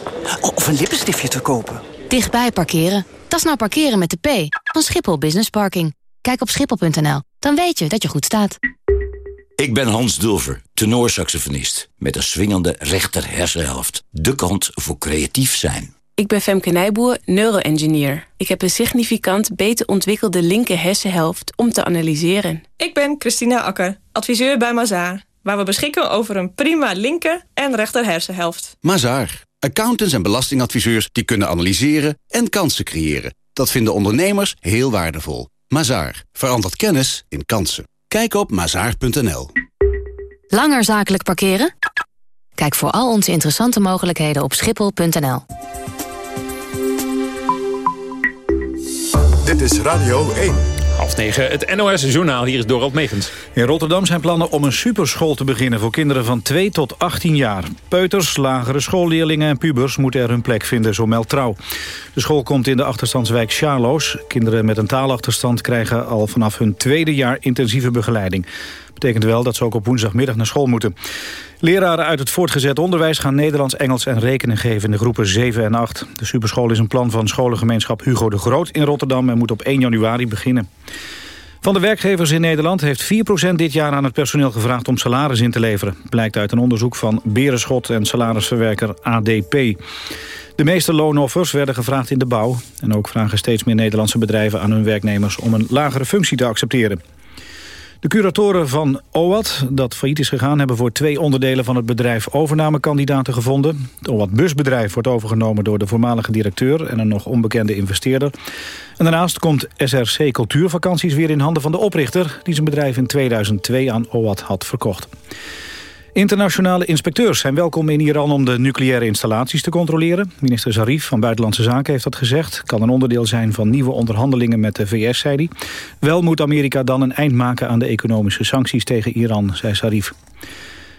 Of een lippenstiftje te kopen. Dichtbij parkeren. Dat is nou parkeren met de P van Schiphol Business Parking. Kijk op schiphol.nl, dan weet je dat je goed staat. Ik ben Hans Dulver, tenorsaxofonist... met een swingende rechter hersenhelft. De kant voor creatief zijn. Ik ben Femke Nijboer, neuroengineer. Ik heb een significant beter ontwikkelde linker hersenhelft om te analyseren. Ik ben Christina Akker, adviseur bij Mazaar... waar we beschikken over een prima linker en rechter hersenhelft. Mazaar. Accountants en belastingadviseurs die kunnen analyseren en kansen creëren. Dat vinden ondernemers heel waardevol. Mazaar. Verandert kennis in kansen. Kijk op mazaar.nl. Langer zakelijk parkeren? Kijk voor al onze interessante mogelijkheden op schiphol.nl. Dit is Radio 1. Half negen, het NOS-journaal. Hier is Dorald Megens. In Rotterdam zijn plannen om een superschool te beginnen... voor kinderen van 2 tot 18 jaar. Peuters, lagere schoolleerlingen en pubers moeten er hun plek vinden, zo meldt Trouw. De school komt in de achterstandswijk Charloes. Kinderen met een taalachterstand krijgen al vanaf hun tweede jaar intensieve begeleiding. Betekent wel dat ze ook op woensdagmiddag naar school moeten. Leraren uit het voortgezet onderwijs gaan Nederlands, Engels en rekenen geven in de groepen 7 en 8. De superschool is een plan van scholengemeenschap Hugo de Groot in Rotterdam en moet op 1 januari beginnen. Van de werkgevers in Nederland heeft 4% dit jaar aan het personeel gevraagd om salaris in te leveren. Blijkt uit een onderzoek van Berenschot en salarisverwerker ADP. De meeste loonoffers werden gevraagd in de bouw. En ook vragen steeds meer Nederlandse bedrijven aan hun werknemers om een lagere functie te accepteren. De curatoren van OWAT, dat failliet is gegaan... hebben voor twee onderdelen van het bedrijf overnamekandidaten gevonden. Het OWAT busbedrijf wordt overgenomen door de voormalige directeur... en een nog onbekende investeerder. En daarnaast komt SRC Cultuurvakanties weer in handen van de oprichter... die zijn bedrijf in 2002 aan OWAT had verkocht. Internationale inspecteurs zijn welkom in Iran om de nucleaire installaties te controleren. Minister Zarif van Buitenlandse Zaken heeft dat gezegd. Kan een onderdeel zijn van nieuwe onderhandelingen met de VS, zei hij. Wel moet Amerika dan een eind maken aan de economische sancties tegen Iran, zei Zarif.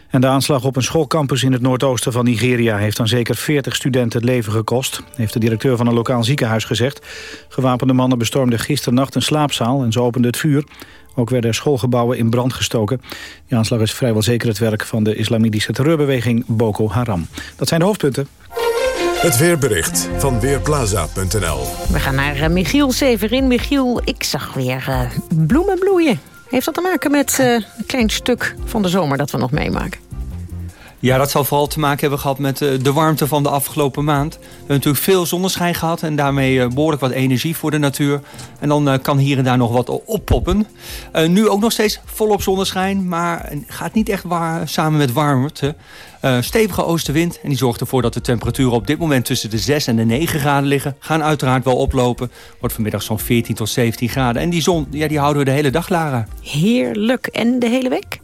En de aanslag op een schoolcampus in het noordoosten van Nigeria... heeft dan zeker 40 studenten het leven gekost, heeft de directeur van een lokaal ziekenhuis gezegd. Gewapende mannen bestormden gisternacht een slaapzaal en ze openden het vuur. Ook werden schoolgebouwen in brand gestoken. Die aanslag is vrijwel zeker het werk van de islamitische terreurbeweging Boko Haram. Dat zijn de hoofdpunten. Het weerbericht van Weerplaza.nl We gaan naar uh, Michiel Severin. Michiel, ik zag weer uh, bloemen bloeien. Heeft dat te maken met uh, een klein stuk van de zomer dat we nog meemaken? Ja, dat zal vooral te maken hebben gehad met de warmte van de afgelopen maand. We hebben natuurlijk veel zonneschijn gehad en daarmee behoorlijk wat energie voor de natuur. En dan kan hier en daar nog wat oppoppen. Nu ook nog steeds volop zonneschijn, maar gaat niet echt waar, samen met warmte. Stevige oostenwind en die zorgt ervoor dat de temperaturen op dit moment tussen de 6 en de 9 graden liggen. Gaan uiteraard wel oplopen. Wordt vanmiddag zo'n 14 tot 17 graden. En die zon, ja, die houden we de hele dag, Lara. Heerlijk. En de hele week?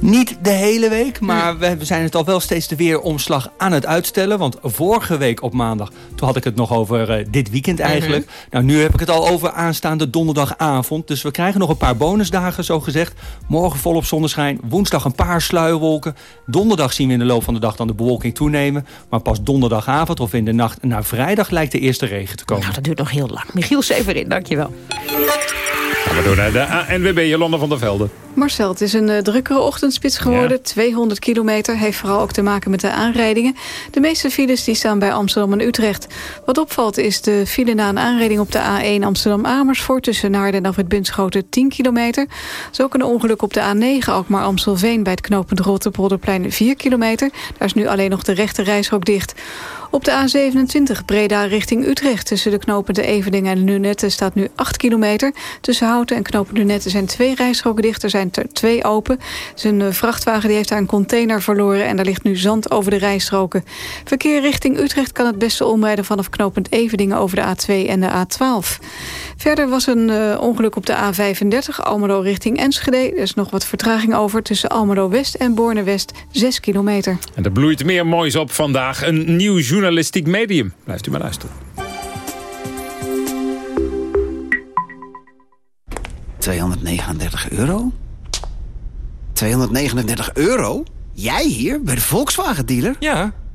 Niet de hele week, maar we zijn het al wel steeds de weeromslag aan het uitstellen. Want vorige week op maandag, toen had ik het nog over uh, dit weekend eigenlijk. Mm -hmm. Nou, nu heb ik het al over aanstaande donderdagavond. Dus we krijgen nog een paar bonusdagen, zo gezegd. Morgen volop zonneschijn, woensdag een paar sluierwolken. Donderdag zien we in de loop van de dag dan de bewolking toenemen. Maar pas donderdagavond of in de nacht naar vrijdag lijkt de eerste regen te komen. Nou, dat duurt nog heel lang. Michiel Severin, dankjewel. Gaan we door naar de ANWB, Jolanda van der Velde. Marcel, het is een uh, drukkere ochtendspits geworden. Ja. 200 kilometer, heeft vooral ook te maken met de aanrijdingen. De meeste files die staan bij Amsterdam en Utrecht. Wat opvalt is de file na een aanrijding op de A1 Amsterdam-Amersfoort... tussen Naarden en het Bunschoten 10 kilometer. Zo ook een ongeluk op de A9 Alkmaar-Amstelveen... bij het knooppunt Rotterpolderplein 4 kilometer. Daar is nu alleen nog de rechte reishok dicht. Op de A27 Breda richting Utrecht tussen de knopen de Evening en Lunetten staat nu 8 kilometer. Tussen Houten en knopen Lunetten zijn twee rijstroken dicht. Er zijn er twee open. Zijn een vrachtwagen die heeft daar een container verloren en daar ligt nu zand over de rijstroken. Verkeer richting Utrecht kan het beste omrijden vanaf knopend Eveningen over de A2 en de A12. Verder was een uh, ongeluk op de A35 Almelo richting Enschede. Er is nog wat vertraging over tussen Almelo West en Borne West 6 kilometer. En er bloeit meer moois op vandaag. Een nieuw journalistiek medium. Blijft u maar luisteren. 239 euro? 239 euro? Jij hier, bij de Volkswagen-dealer? Ja,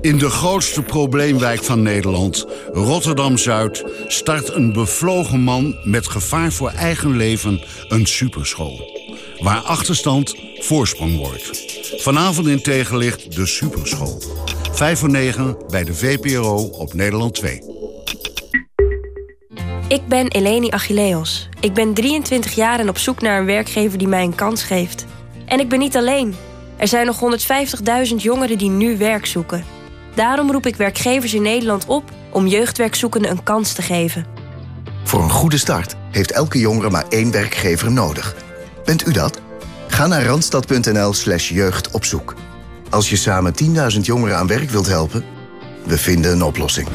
In de grootste probleemwijk van Nederland, Rotterdam-Zuid... start een bevlogen man met gevaar voor eigen leven een superschool. Waar achterstand voorsprong wordt. Vanavond in tegenlicht de superschool. 5 voor 9 bij de VPRO op Nederland 2. Ik ben Eleni Achilleos. Ik ben 23 jaar en op zoek naar een werkgever die mij een kans geeft. En ik ben niet alleen. Er zijn nog 150.000 jongeren die nu werk zoeken. Daarom roep ik werkgevers in Nederland op om jeugdwerkzoekenden een kans te geven. Voor een goede start heeft elke jongere maar één werkgever nodig. Bent u dat? Ga naar randstad.nl slash jeugdopzoek. Als je samen 10.000 jongeren aan werk wilt helpen, we vinden een oplossing.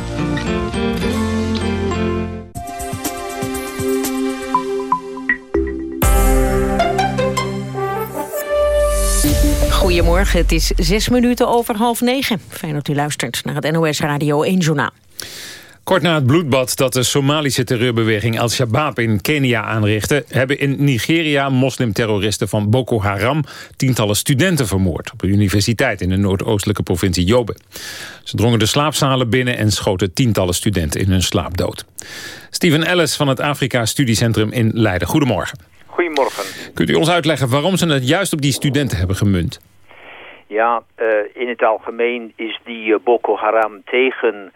Goedemorgen, het is zes minuten over half negen. Fijn dat u luistert naar het NOS Radio 1 Journaal. Kort na het bloedbad dat de Somalische terreurbeweging Al-Shabaab in Kenia aanrichtte... hebben in Nigeria moslimterroristen van Boko Haram tientallen studenten vermoord... op een universiteit in de noordoostelijke provincie Yobe. Ze drongen de slaapzalen binnen en schoten tientallen studenten in hun slaap dood. Steven Ellis van het Afrika Studiecentrum in Leiden. Goedemorgen. Goedemorgen. Kunt u ons uitleggen waarom ze het juist op die studenten hebben gemunt? Ja, uh, in het algemeen is die uh, Boko Haram tegen uh,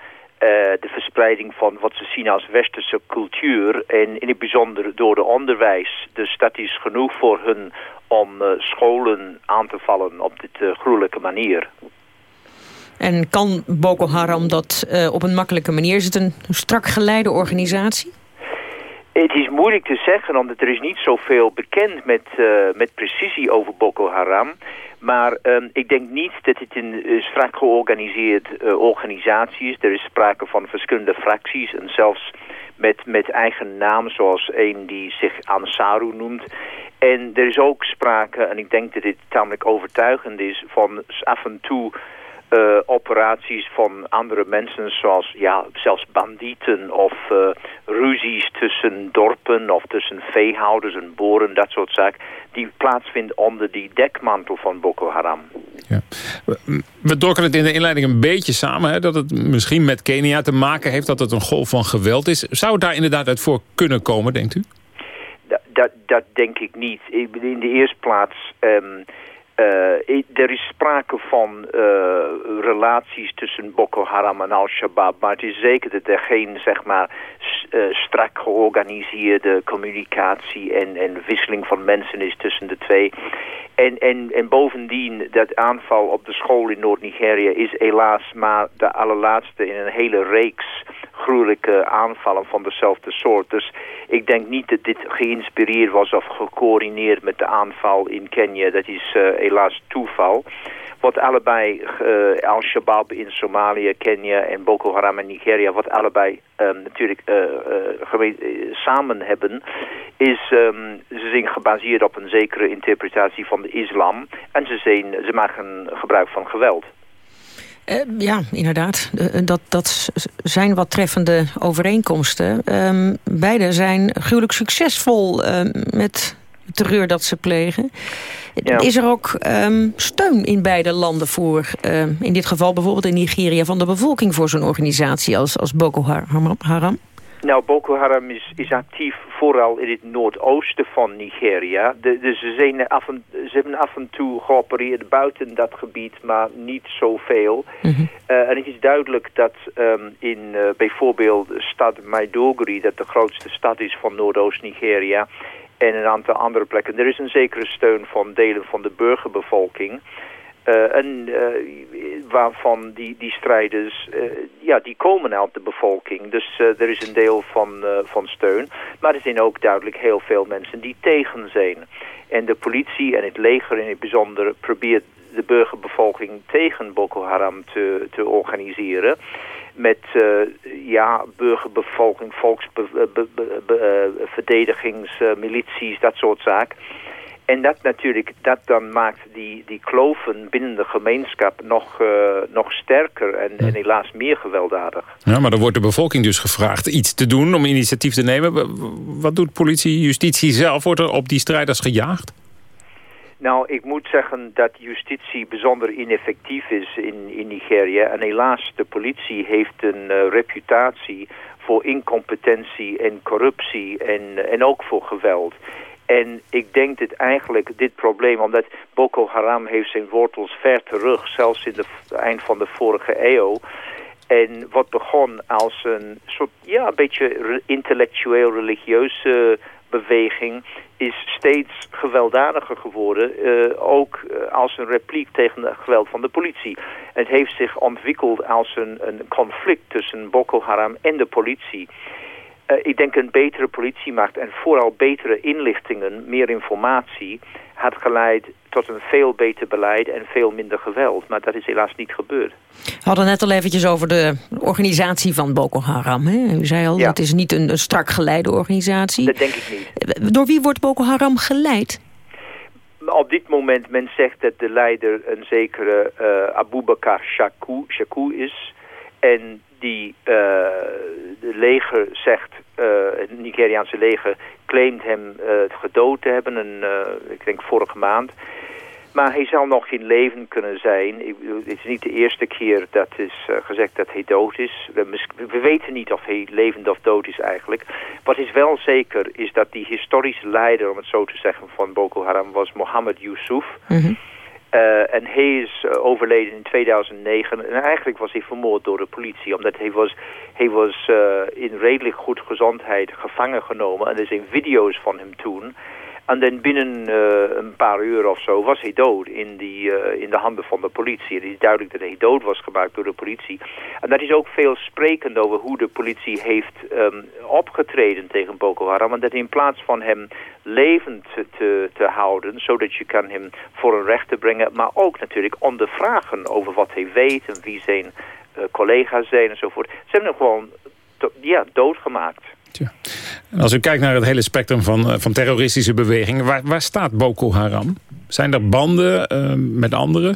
de verspreiding van wat ze zien als westerse cultuur. En in het bijzonder door het onderwijs. Dus dat is genoeg voor hun om scholen aan te vallen op dit gruwelijke manier. En kan Boko Haram dat op een makkelijke manier? Is het een strak geleide organisatie? Het is moeilijk te zeggen, omdat er is niet zoveel bekend met, uh, met precisie over Boko Haram. Maar um, ik denk niet dat het een uh, strak georganiseerd uh, organisatie is. Er is sprake van verschillende fracties en zelfs met, met eigen naam, zoals een die zich Ansaru noemt. En er is ook sprake, en ik denk dat dit tamelijk overtuigend is, van af en toe uh, operaties van andere mensen zoals ja, zelfs bandieten of uh, ruzies tussen dorpen of tussen veehouders en boeren, dat soort zaken, die plaatsvinden onder die dekmantel van Boko Haram. Ja. We dokken het in de inleiding een beetje samen, hè, dat het misschien met Kenia te maken heeft, dat het een golf van geweld is. Zou het daar inderdaad uit voor kunnen komen, denkt u? Dat, dat, dat denk ik niet. In de eerste plaats... Um, uh, er is sprake van uh, relaties tussen Boko Haram en Al-Shabaab, maar het is zeker dat er geen zeg maar, uh, strak georganiseerde communicatie en, en wisseling van mensen is tussen de twee. En, en, en bovendien, dat aanval op de school in Noord-Nigeria is helaas maar de allerlaatste in een hele reeks gruwelijke aanvallen van dezelfde soort. Dus ik denk niet dat dit geïnspireerd was of gecoördineerd met de aanval in Kenia. Dat is helaas toeval. Wat allebei uh, Al-Shabaab in Somalië, Kenia en Boko Haram in Nigeria, wat allebei um, natuurlijk uh, samen hebben, is um, ze zijn gebaseerd op een zekere interpretatie van de islam en ze, zijn, ze maken gebruik van geweld. Ja, inderdaad. Dat, dat zijn wat treffende overeenkomsten. Uh, beide zijn gruwelijk succesvol met terreur dat ze plegen. Ja. Is er ook um, steun in beide landen voor, um, in dit geval bijvoorbeeld in Nigeria... van de bevolking voor zo'n organisatie als, als Boko Haram? Nou, Boko Haram is, is actief vooral in het noordoosten van Nigeria. De, dus ze, zijn af en, ze hebben af en toe geopereerd buiten dat gebied, maar niet zoveel. Mm en het is duidelijk dat um, in uh, bijvoorbeeld de stad Maiduguri, dat de grootste stad is van Noordoost-Nigeria, en een aantal andere plekken, er is een zekere steun van delen van de burgerbevolking. Uh, en uh, waarvan die, die strijders, uh, ja, die komen uit de bevolking. Dus er is een deel van, van steun. Maar er zijn ook duidelijk heel veel mensen die tegen zijn. En de politie en het leger in het bijzonder probeert de burgerbevolking tegen Boko Haram te, te organiseren. Met ja, burgerbevolking, volksverdedigingsmilities, dat soort zaken. En dat natuurlijk, dat dan maakt die, die kloven binnen de gemeenschap nog, uh, nog sterker en, en, helaas meer gewelddadig. Ja, maar dan wordt de bevolking dus gevraagd iets te doen om initiatief te nemen. Wat doet politie, justitie zelf? Wordt er op die strijders gejaagd? Nou, ik moet zeggen dat justitie bijzonder ineffectief is in, in Nigeria. En helaas, de politie heeft een uh, reputatie voor incompetentie en corruptie en, en ook voor geweld. En ik denk dat eigenlijk dit probleem, omdat Boko Haram heeft zijn wortels ver terug, zelfs in het eind van de vorige eeuw. En wat begon als een soort, ja, een beetje intellectueel-religieuze beweging, is steeds gewelddadiger geworden, uh, ook uh, als een repliek tegen het geweld van de politie. Het heeft zich ontwikkeld als een, een conflict tussen Boko Haram en de politie. Uh, ik denk een betere politiemacht en vooral betere inlichtingen, meer informatie, had geleid tot een veel beter beleid en veel minder geweld. Maar dat is helaas niet gebeurd. We hadden net al eventjes over de organisatie van Boko Haram. Hè? U zei al, ja. het is niet een, een, strak geleide organisatie. Dat denk ik niet. Door wie wordt Boko Haram geleid? Op dit moment, men zegt dat de leider een zekere uh, Abubakar Shaku, Shaku is. En die uh, de leger zegt, uh, het Nigeriaanse leger claimt hem uh, gedood te hebben, een, ik denk vorige maand. Maar hij zal nog in leven kunnen zijn. Het is niet de eerste keer dat is gezegd dat hij dood is. We, we, weten niet of hij levend of dood is eigenlijk. Wat is wel zeker is dat die historische leider, om het zo te zeggen, van Boko Haram was Mohammed Yusuf. -hmm. Uh, en hij is uh, overleden in 2009. En eigenlijk was hij vermoord door de politie. Omdat hij was, hij was uh, in redelijk goed gezondheid gevangen genomen. En er zijn video's van hem toen. En dan binnen een paar uur of zo was hij dood in, die, in de handen van de politie. Het is duidelijk dat hij dood was gemaakt door de politie. En dat is ook veel sprekend over hoe de politie heeft um, opgetreden tegen Boko Haram. En dat in plaats van hem levend te, te houden, zodat je kan hem voor een rechter brengen, maar ook natuurlijk ondervragen over wat hij weet en wie zijn uh, collega's zijn enzovoort. Ze hebben hem gewoon ja, doodgemaakt. Tja. En als u kijkt naar het hele spectrum van, van terroristische bewegingen, waar, waar staat Boko Haram? Zijn er banden uh, met anderen?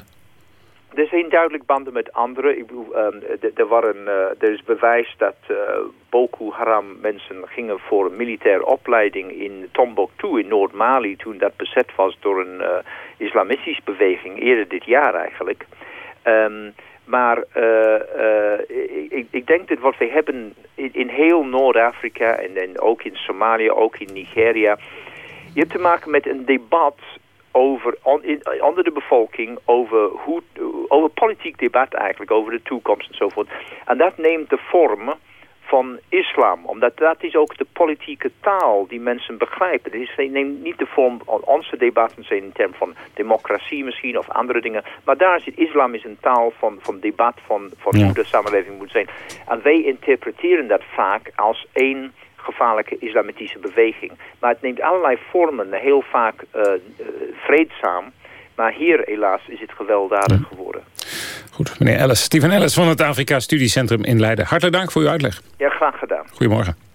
Er zijn duidelijk banden met anderen. Ik bedoel, um, er, waren, uh, er is bewijs dat uh, Boko Haram mensen gingen voor een militaire opleiding in Tombouctou in Noord-Mali... toen dat bezet was door een uh, islamistische beweging, eerder dit jaar eigenlijk. Um, maar ik, ik, denk dat wat we hebben in, in heel Noord-Afrika en, en ook in Somalië, ook in Nigeria... je hebt te maken met een debat over, on, in, onder de bevolking over, hoe, over politiek debat eigenlijk, over de toekomst enzovoort. En dat neemt de vorm van islam, omdat dat is ook de politieke taal die mensen begrijpen. Het neemt niet de vorm, onze debatten zijn in termen van democratie misschien of andere dingen, maar daar zit islam is een taal van, van debat van, van ja. hoe de samenleving moet zijn. En wij interpreteren dat vaak als één gevaarlijke islamitische beweging. Maar het neemt allerlei vormen, heel vaak uh, vreedzaam. Maar hier helaas is het gewelddadig geworden. Goed, meneer Ellis. Steven Ellis van het Afrika Studiecentrum in Leiden. Hartelijk dank voor uw uitleg. Ja, graag gedaan. Goedemorgen.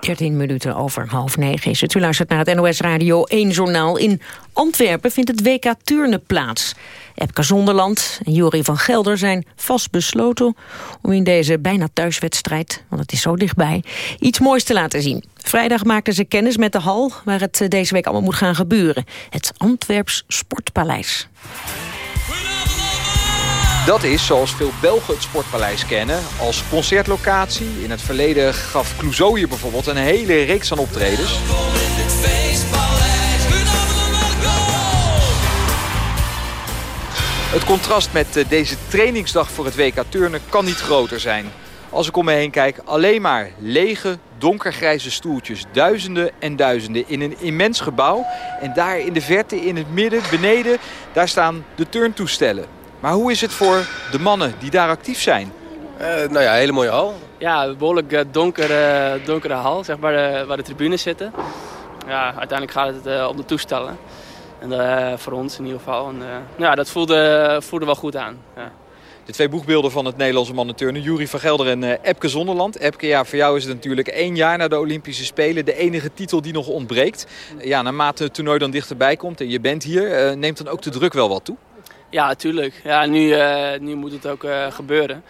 13 minuten over half negen is het. U luistert naar het NOS Radio 1 journaal. In Antwerpen vindt het WK Turnen plaats. Epke Zonderland en Jori van Gelder zijn vastbesloten... om in deze bijna thuiswedstrijd, want het is zo dichtbij... iets moois te laten zien. Vrijdag maakten ze kennis met de hal... waar het deze week allemaal moet gaan gebeuren. Het Antwerps Sportpaleis. Dat is, zoals veel Belgen het Sportpaleis kennen, als concertlocatie. In het verleden gaf Clouseau hier bijvoorbeeld een hele reeks aan optredens. Het contrast met eh, deze trainingsdag voor het WK Turnen kan niet groter zijn. Als ik om me heen kijk, alleen maar lege, donkergrijze stoeltjes. Duizenden en duizenden in een immens gebouw. En daar in de verte, in het midden, beneden, daar staan de turntoestellen. Maar hoe is het voor de mannen die daar actief zijn? Uh, nou ja, hele mooie hal. Ja, een behoorlijk uh, donkere, donkere hal, zeg maar, de, waar de tribunes zitten. Ja, uiteindelijk gaat het om de toestellen. En voor ons in ieder geval. En, ja, dat voelde, voelde wel goed aan. Ja. De twee boegbeelden van het Nederlandse mannenturnen, Jury van Gelder en uh, Epke Zonderland. Epke, ja, voor jou is het natuurlijk één jaar na de Olympische Spelen de enige titel die nog ontbreekt. Ja, naarmate het toernooi dan dichterbij komt en je bent hier, uh, neemt dan ook de druk wel wat toe? Ja, natuurlijk. Ja, nu, uh, nu moet het ook gebeuren.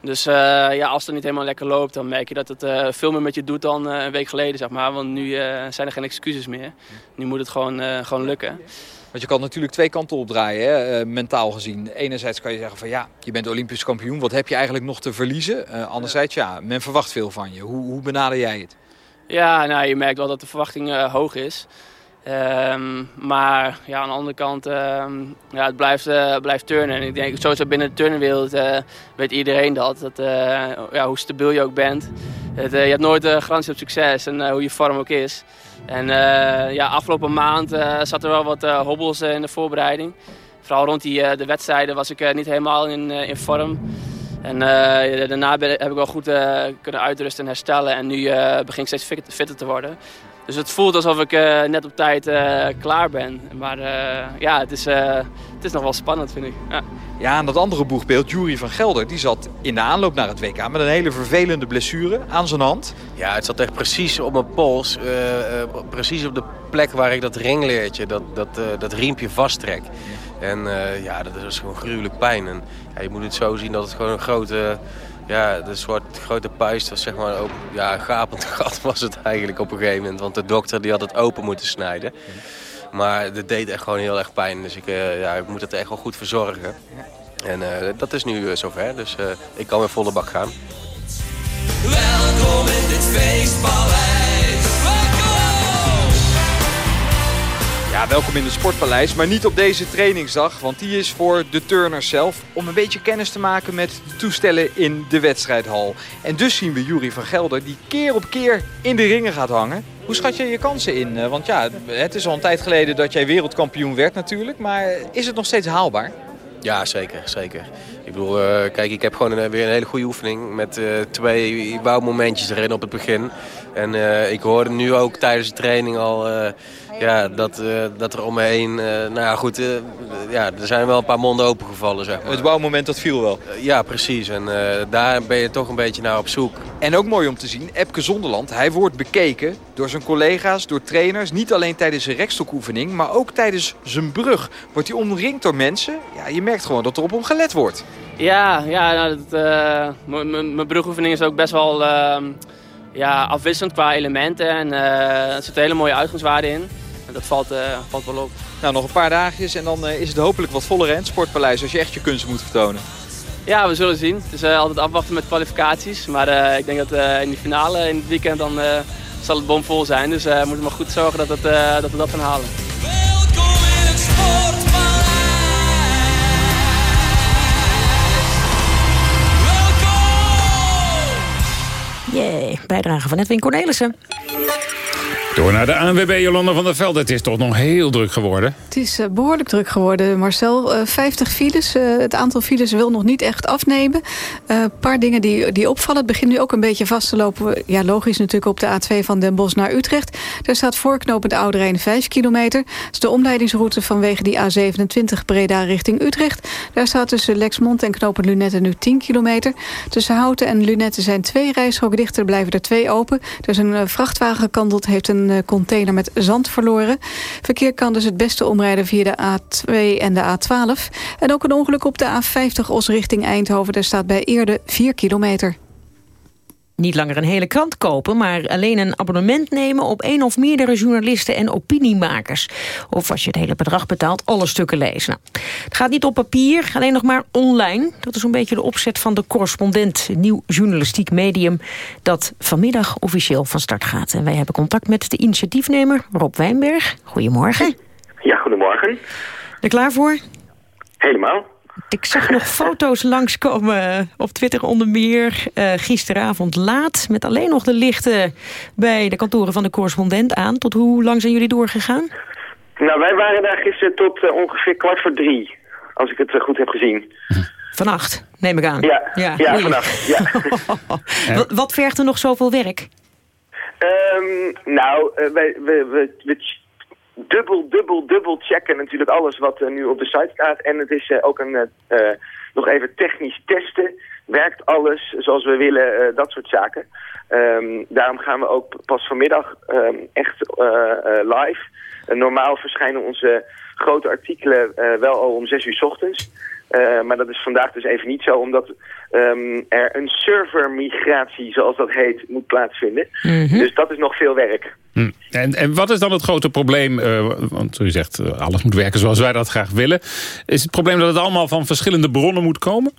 Dus ja, als het niet helemaal lekker loopt, dan merk je dat het veel meer met je doet dan een week geleden, zeg maar. Want nu zijn er geen excuses meer. Nu moet het gewoon, gewoon lukken. Want je kan natuurlijk twee kanten opdraaien, hè, mentaal gezien. Enerzijds kan je zeggen van ja, je bent Olympisch kampioen. Wat heb je eigenlijk nog te verliezen? Anderzijds, ja, men verwacht veel van je. Hoe, hoe benader jij het? Ja, nou, je merkt wel dat de verwachting hoog is. Um, maar ja, aan de andere kant, um, ja, het blijft, blijft turnen. En ik denk, sowieso binnen de turnwereld weet iedereen dat. dat ja, hoe stabiel je ook bent. Het, je hebt nooit een garantie op succes en hoe je vorm ook is. En uh, ja, afgelopen maand uh, zat er wel wat uh, hobbels in de voorbereiding. Vooral rond die, de wedstrijden was ik niet helemaal in, in vorm. En daarna heb ik wel goed kunnen uitrusten en herstellen. En nu begin ik steeds fitter te worden. Dus het voelt alsof ik net op tijd klaar ben. Maar ja, het is, het is nog wel spannend vind ik. Ja. Ja, en dat andere boegbeeld, Jury van Gelder, die zat in de aanloop naar het WK met een hele vervelende blessure aan zijn hand. Ja, het zat echt precies op mijn pols. Uh, uh, precies op de plek waar ik dat ringleertje, dat, dat, uh, dat riempje vasttrek. En ja, dat is gewoon gruwelijk pijn. En, ja, je moet het zo zien dat het gewoon een grote, ja, een soort grote puist was, zeg maar. Ook, ja, een gapend gat was het eigenlijk op een gegeven moment. Want de dokter die had het open moeten snijden. Maar het deed echt gewoon heel erg pijn. Dus ik, uh, ja, ik moet het echt wel goed verzorgen. En uh, dat is nu uh, zover. Dus ik kan weer volle bak gaan. Welkom in dit feestpaleis. Ja, welkom in het Sportpaleis, maar niet op deze trainingsdag. Want die is voor de turners zelf om een beetje kennis te maken met de toestellen in de wedstrijdhal. En dus zien we Jury van Gelder die keer op keer in de ringen gaat hangen. Hoe schat je je kansen in? Want ja, het is al een tijd geleden dat jij wereldkampioen werd natuurlijk. Maar is het nog steeds haalbaar? Ja, zeker. zeker. Ik bedoel, uh, kijk, ik heb gewoon weer een hele goede oefening met uh, twee bouwmomentjes erin op het begin. En uh, ik hoorde nu ook tijdens de training al ja, dat, uh, dat er om me heen... Uh, nou ja, goed, uh, ja, er zijn wel een paar monden opengevallen, zeg maar. Het bouwmoment dat viel wel? ja, precies. En daar ben je toch een beetje naar op zoek. En ook mooi om te zien, Epke Zonderland, hij wordt bekeken door zijn collega's, door trainers. Niet alleen tijdens zijn rekstokoefening, maar ook tijdens zijn brug. Wordt hij omringd door mensen. Ja, je merkt gewoon dat er op hem gelet wordt. Ja, ja nou, mijn brugoefening is ook best wel ehm, ja, afwisselend qua elementen. En er zit een hele mooie uitgangswaarde in dat valt, uh, valt wel op. Nou, nog een paar dagjes en dan uh, is het hopelijk wat voller in het Sportpaleis als je echt je kunst moet vertonen. Ja, we zullen zien. Het is altijd afwachten met kwalificaties. Maar ik denk dat in die finale in het weekend dan zal het bomvol zijn. Dus we moeten maar goed zorgen dat, het, dat we dat gaan halen. Jee, bijdrage van Edwin Cornelissen. Door naar de ANWB Jolanda van der Veld. Het is toch nog heel druk geworden. Het is uh, behoorlijk druk geworden, Marcel. Uh, 50 files. Uh, het aantal files wil nog niet echt afnemen. Een paar dingen die, die opvallen. Het begint nu ook een beetje vast te lopen. Ja, logisch natuurlijk op de A2 van Den Bosch naar Utrecht. Daar staat voorknopend Oude Rijn 5 kilometer. Dat is de omleidingsroute vanwege die A27 Breda richting Utrecht. Daar staat tussen Lexmond en knooppunt Lunetten nu 10 kilometer. Tussen Houten en Lunetten zijn twee rijstroken dicht. Er blijven er twee open. Is een vrachtwagen gekandeld, heeft een een container met zand verloren. Verkeer kan dus het beste omrijden via de A2 en de A12. En ook een ongeluk op de A50 Os richting Eindhoven. Daar staat bij Eerde 4 kilometer. Niet langer een hele krant kopen... maar alleen een abonnement nemen op één of meerdere journalisten en opiniemakers. Of als je het hele bedrag betaalt, alle stukken lezen. Nou, het gaat niet op papier, alleen nog maar online. Dat is een beetje de opzet van de correspondent... nieuw journalistiek medium dat vanmiddag officieel van start gaat. En wij hebben contact met de initiatiefnemer Rob Wijnberg. Goedemorgen. Ja, goedemorgen. Er klaar voor? Helemaal. Ik zag nog foto's langskomen op Twitter onder meer. Uh, gisteravond laat, met alleen nog de lichten bij de kantoren van de correspondent aan. Tot hoe lang zijn jullie doorgegaan? Nou, wij waren daar gisteren tot uh, ongeveer kwart voor drie. Als ik het uh, goed heb gezien. Vannacht, neem ik aan. Ja, ja, ja vannacht. Ja. wat, wat vergt er nog zoveel werk? Um, nou, wij, we, we, we dubbel, dubbel, dubbel checken natuurlijk alles wat uh, nu op de site staat. En het is uh, ook een, uh, nog even technisch testen. Werkt alles zoals we willen, dat soort zaken. Um, daarom gaan we ook pas vanmiddag um, echt live. normaal verschijnen onze grote artikelen wel al om zes uur s ochtends. Uh, maar dat is vandaag dus even niet zo, omdat um, er een servermigratie, zoals dat heet, moet plaatsvinden. Mm -hmm. Dus dat is nog veel werk. Hm. En, en wat is dan het grote probleem? Uh, want u zegt, uh, alles moet werken zoals wij dat graag willen. Is het probleem dat het allemaal van verschillende bronnen moet komen?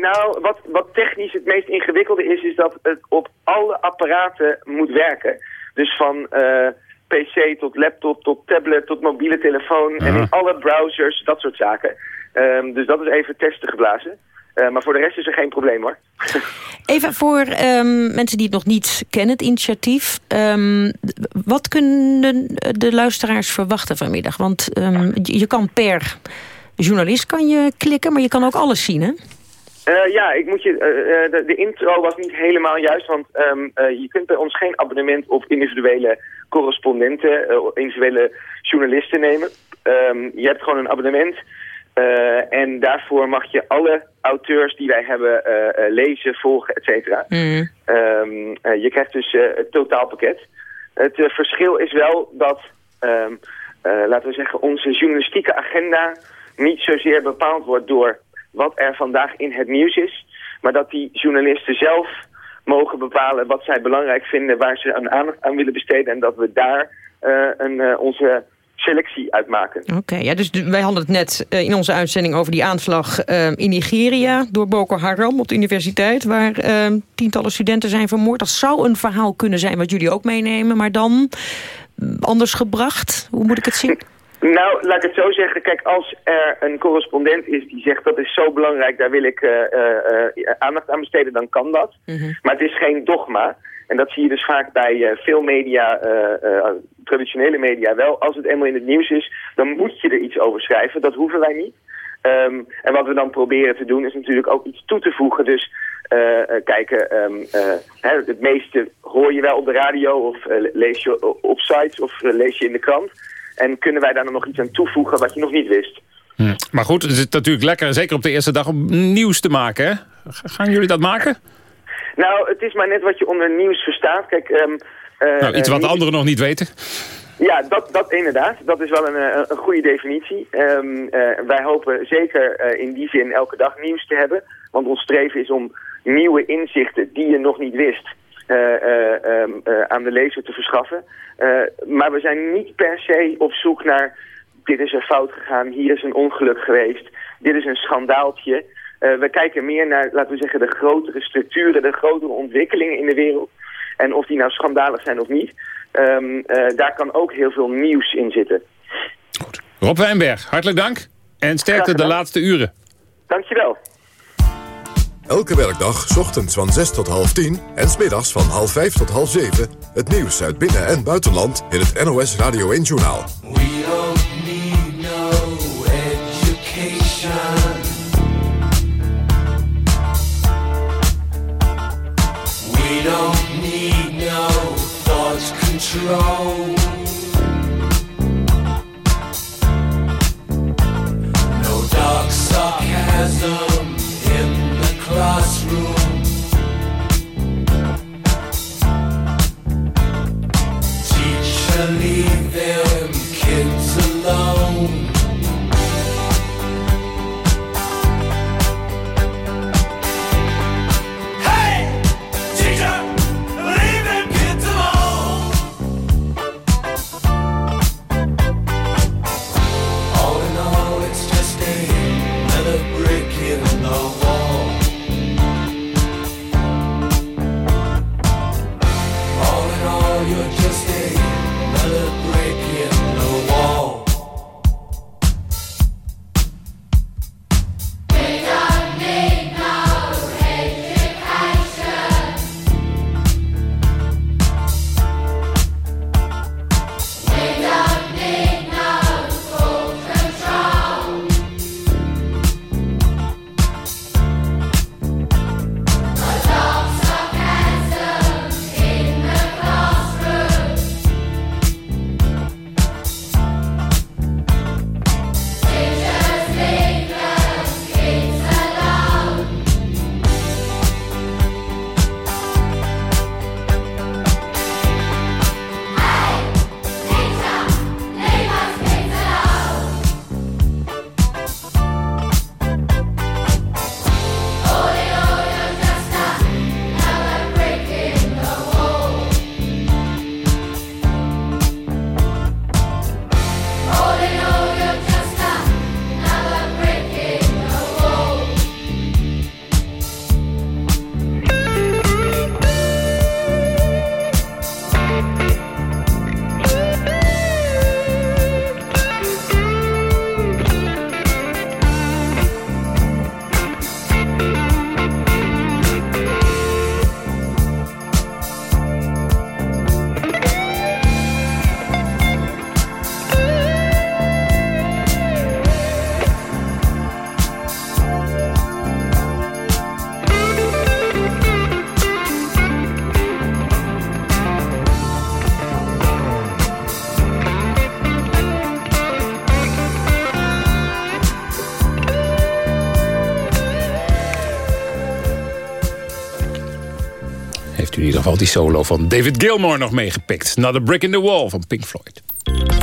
nou, wat, wat technisch het meest ingewikkelde is, is dat het op alle apparaten moet werken. Dus van PC tot laptop, tot tablet, tot mobiele telefoon en in alle browsers, dat soort zaken. Um, dus dat is even testen geblazen. Uh, maar voor de rest is er geen probleem hoor. Even voor um, mensen die het nog niet kennen, het initiatief. Um, wat kunnen de luisteraars verwachten vanmiddag? Want je, je kan per journalist kan je klikken, maar je kan ook alles zien hè? Uh, ja, ik moet je, uh, de, de, intro was niet helemaal juist, want je kunt bij ons geen abonnement op individuele correspondenten, individuele journalisten nemen. Je hebt gewoon een abonnement uh, en daarvoor mag je alle auteurs die wij hebben uh, lezen, volgen, et cetera. Mm. Um, je krijgt dus het totaalpakket. Het verschil is wel dat, um, laten we zeggen, onze journalistieke agenda niet zozeer bepaald wordt door wat er vandaag in het nieuws is, maar dat die journalisten zelf mogen bepalen wat zij belangrijk vinden, waar ze aandacht aan willen besteden en dat we daar een, onze selectie uitmaken. Oké, ja, dus wij hadden het net uh, in onze uitzending over die aanslag uh, in Nigeria... door Boko Haram op de universiteit, waar uh, tientallen studenten zijn vermoord. Dat zou een verhaal kunnen zijn wat jullie ook meenemen, maar dan anders gebracht. Hoe moet ik het zien? Nou, laat ik het zo zeggen. Kijk, als er een correspondent is die zegt dat is zo belangrijk, daar wil ik uh, uh, aandacht aan besteden, dan kan dat. Mm -hmm. Maar het is geen dogma. En dat zie je dus vaak bij uh, veel media, traditionele media wel. Als het eenmaal in het nieuws is, dan moet je er iets over schrijven. Dat hoeven wij niet. Um, en wat we dan proberen te doen is natuurlijk ook iets toe te voegen. Dus kijken, um, hè, het meeste hoor je wel op de radio of lees je op sites of lees je in de krant. En kunnen wij daar dan nog iets aan toevoegen wat je nog niet wist? Hm. Maar goed, het is natuurlijk lekker, zeker op de eerste dag, om nieuws te maken. Gaan jullie dat maken? Nou, het is maar net wat je onder nieuws verstaat. Kijk, um, uh, nou, iets wat uh, anderen nog niet weten. Ja, dat, dat inderdaad. Dat is wel een, een goede definitie. Um, uh, wij hopen zeker in die zin elke dag nieuws te hebben. Want ons streven is om nieuwe inzichten die je nog niet wist... Uh, aan de lezer te verschaffen. maar we zijn niet per se op zoek naar... dit is er fout gegaan, hier is een ongeluk geweest... dit is een schandaaltje. We kijken meer naar, laten we zeggen, de grotere structuren... de grotere ontwikkelingen in de wereld. En of die nou schandalig zijn of niet... Um, daar kan ook heel veel nieuws in zitten. Goed. Rob Wijnberg, hartelijk dank. En sterkte de laatste uren. Dankjewel. Elke werkdag, ochtends van 6 tot half 10 en smiddags van half 5 tot half 7... het nieuws uit binnen- en buitenland in het NOS Radio 1-journaal. Control. Die solo van David Gilmour nog meegepikt. Not a Brick in the Wall van Pink Floyd.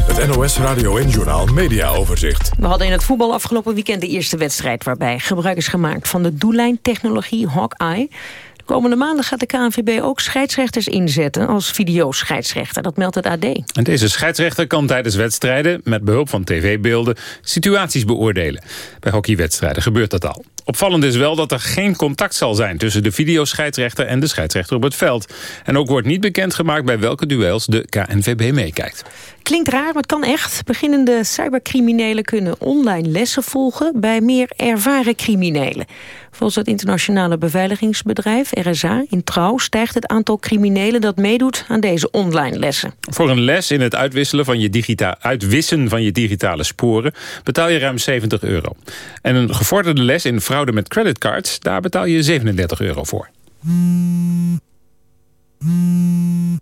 Het NOS Radio en Journaal Media Overzicht. We hadden in het voetbal afgelopen weekend de eerste wedstrijd... waarbij gebruik is gemaakt van de doellijntechnologie Hawkeye. De komende maanden gaat de KNVB ook scheidsrechters inzetten... als videoscheidsrechter, dat meldt het AD. En deze scheidsrechter kan tijdens wedstrijden... met behulp van tv-beelden situaties beoordelen. Bij hockeywedstrijden gebeurt dat al. Opvallend is wel dat er geen contact zal zijn... tussen de videoscheidsrechter en de scheidsrechter op het veld. En ook wordt niet bekendgemaakt bij welke duels de KNVB meekijkt. Klinkt raar, maar het kan echt. Beginnende cybercriminelen kunnen online lessen volgen... bij meer ervaren criminelen. Volgens het internationale beveiligingsbedrijf RSA in Trouw... stijgt het aantal criminelen dat meedoet aan deze online lessen. Voor een les in het uitwisselen van je digita uitwissen van je digitale sporen... betaal je ruim 70 euro. En een gevorderde les in fraude met creditcards... daar betaal je 37 euro voor.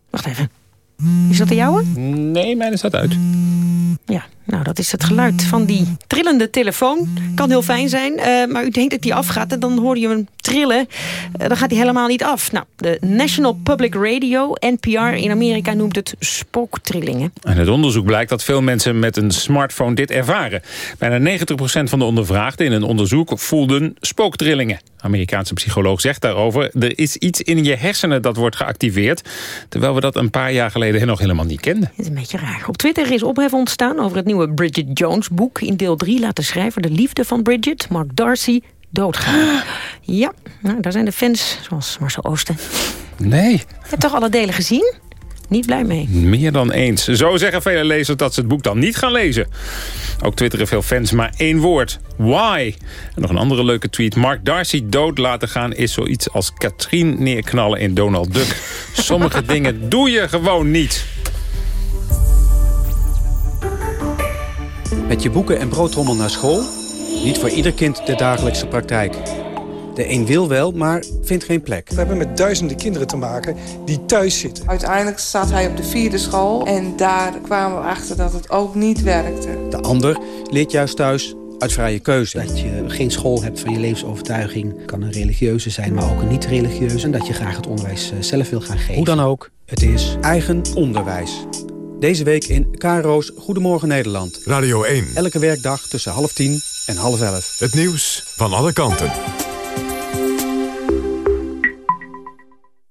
Wacht even. Is dat de jouwe? Nee, mijn is dat uit. Ja, nou dat is het geluid van die trillende telefoon. Kan heel fijn zijn, eh, maar u denkt dat die afgaat... en dan hoor je hem trillen. Eh, dan gaat hij helemaal niet af. Nou, de National Public Radio, NPR in Amerika... noemt het spooktrillingen. En het onderzoek blijkt dat veel mensen met een smartphone dit ervaren. Bijna 90% van de ondervraagden in een onderzoek voelden spooktrillingen. Amerikaanse psycholoog zegt daarover... er is iets in je hersenen dat wordt geactiveerd... terwijl we dat een paar jaar geleden nog helemaal niet kenden. Dat is een beetje raar. Op Twitter is ophef ontstaan over het nieuwe Bridget Jones boek. In deel 3 laat de schrijver de liefde van Bridget, Mark Darcy, doodgaan. Ja, nou, daar zijn de fans, zoals Marcel Oosten. Nee. Je hebt toch alle delen gezien? Niet blij mee. Meer dan eens. Zo zeggen vele lezers dat ze het boek dan niet gaan lezen. Ook twitteren veel fans maar één woord. Why? En nog een andere leuke tweet. Mark Darcy dood laten gaan is zoiets als Katrien neerknallen in Donald Duck. Sommige dingen doe je gewoon niet. Met je boeken en broodtrommel naar school? Niet voor ieder kind de dagelijkse praktijk. De een wil wel, maar vindt geen plek. We hebben met duizenden kinderen te maken die thuis zitten. Uiteindelijk zat hij op de vierde school en daar kwamen we achter dat het ook niet werkte. De ander leert juist thuis uit vrije keuze. Dat je geen school hebt van je levensovertuiging. kan een religieuze zijn, maar ook een niet-religieuze. En dat je graag het onderwijs eh, zelf wil gaan geven. Hoe dan ook, het is eigen onderwijs. Deze week in KRO's Goedemorgen Nederland. Radio 1. Elke werkdag tussen half tien en half elf. Het nieuws van alle kanten.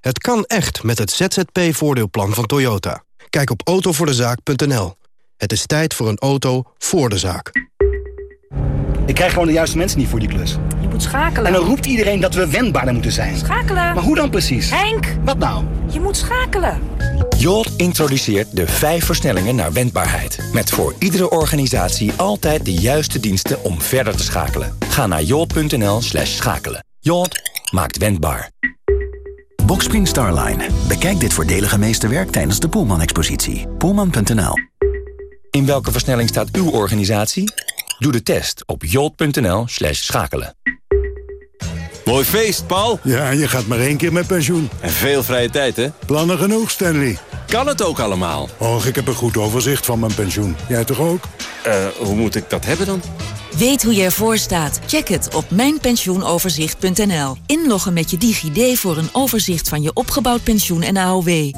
Het kan echt met het ZZP-voordeelplan van Toyota. Kijk op autovoordezaak.nl. Het is tijd voor een auto voor de zaak. Ik krijg gewoon de juiste mensen niet voor die klus. Je moet schakelen. En dan roept iedereen dat we wendbaarder moeten zijn. Schakelen. Maar hoe dan precies? Henk! Wat nou? Je moet schakelen. Jolt introduceert de vijf versnellingen naar wendbaarheid. Met voor iedere organisatie altijd de juiste diensten om verder te schakelen. Ga naar jolt.nl slash schakelen. Jolt maakt wendbaar. Boxspring Starline. Bekijk dit voordelige meesterwerk tijdens de Poelman-expositie. Poelman.nl In welke versnelling staat uw organisatie? Doe de test op jolt.nl slash schakelen. Mooi feest, Paul. Ja, je gaat maar één keer met pensioen. En veel vrije tijd, hè? Plannen genoeg, Stanley. Kan het ook allemaal? Och, ik heb een goed overzicht van mijn pensioen. Jij toch ook? Eh, hoe moet ik dat hebben dan? Weet hoe je ervoor staat? Check het op mijnpensioenoverzicht.nl. Inloggen met je DigiD voor een overzicht van je opgebouwd pensioen en AOW.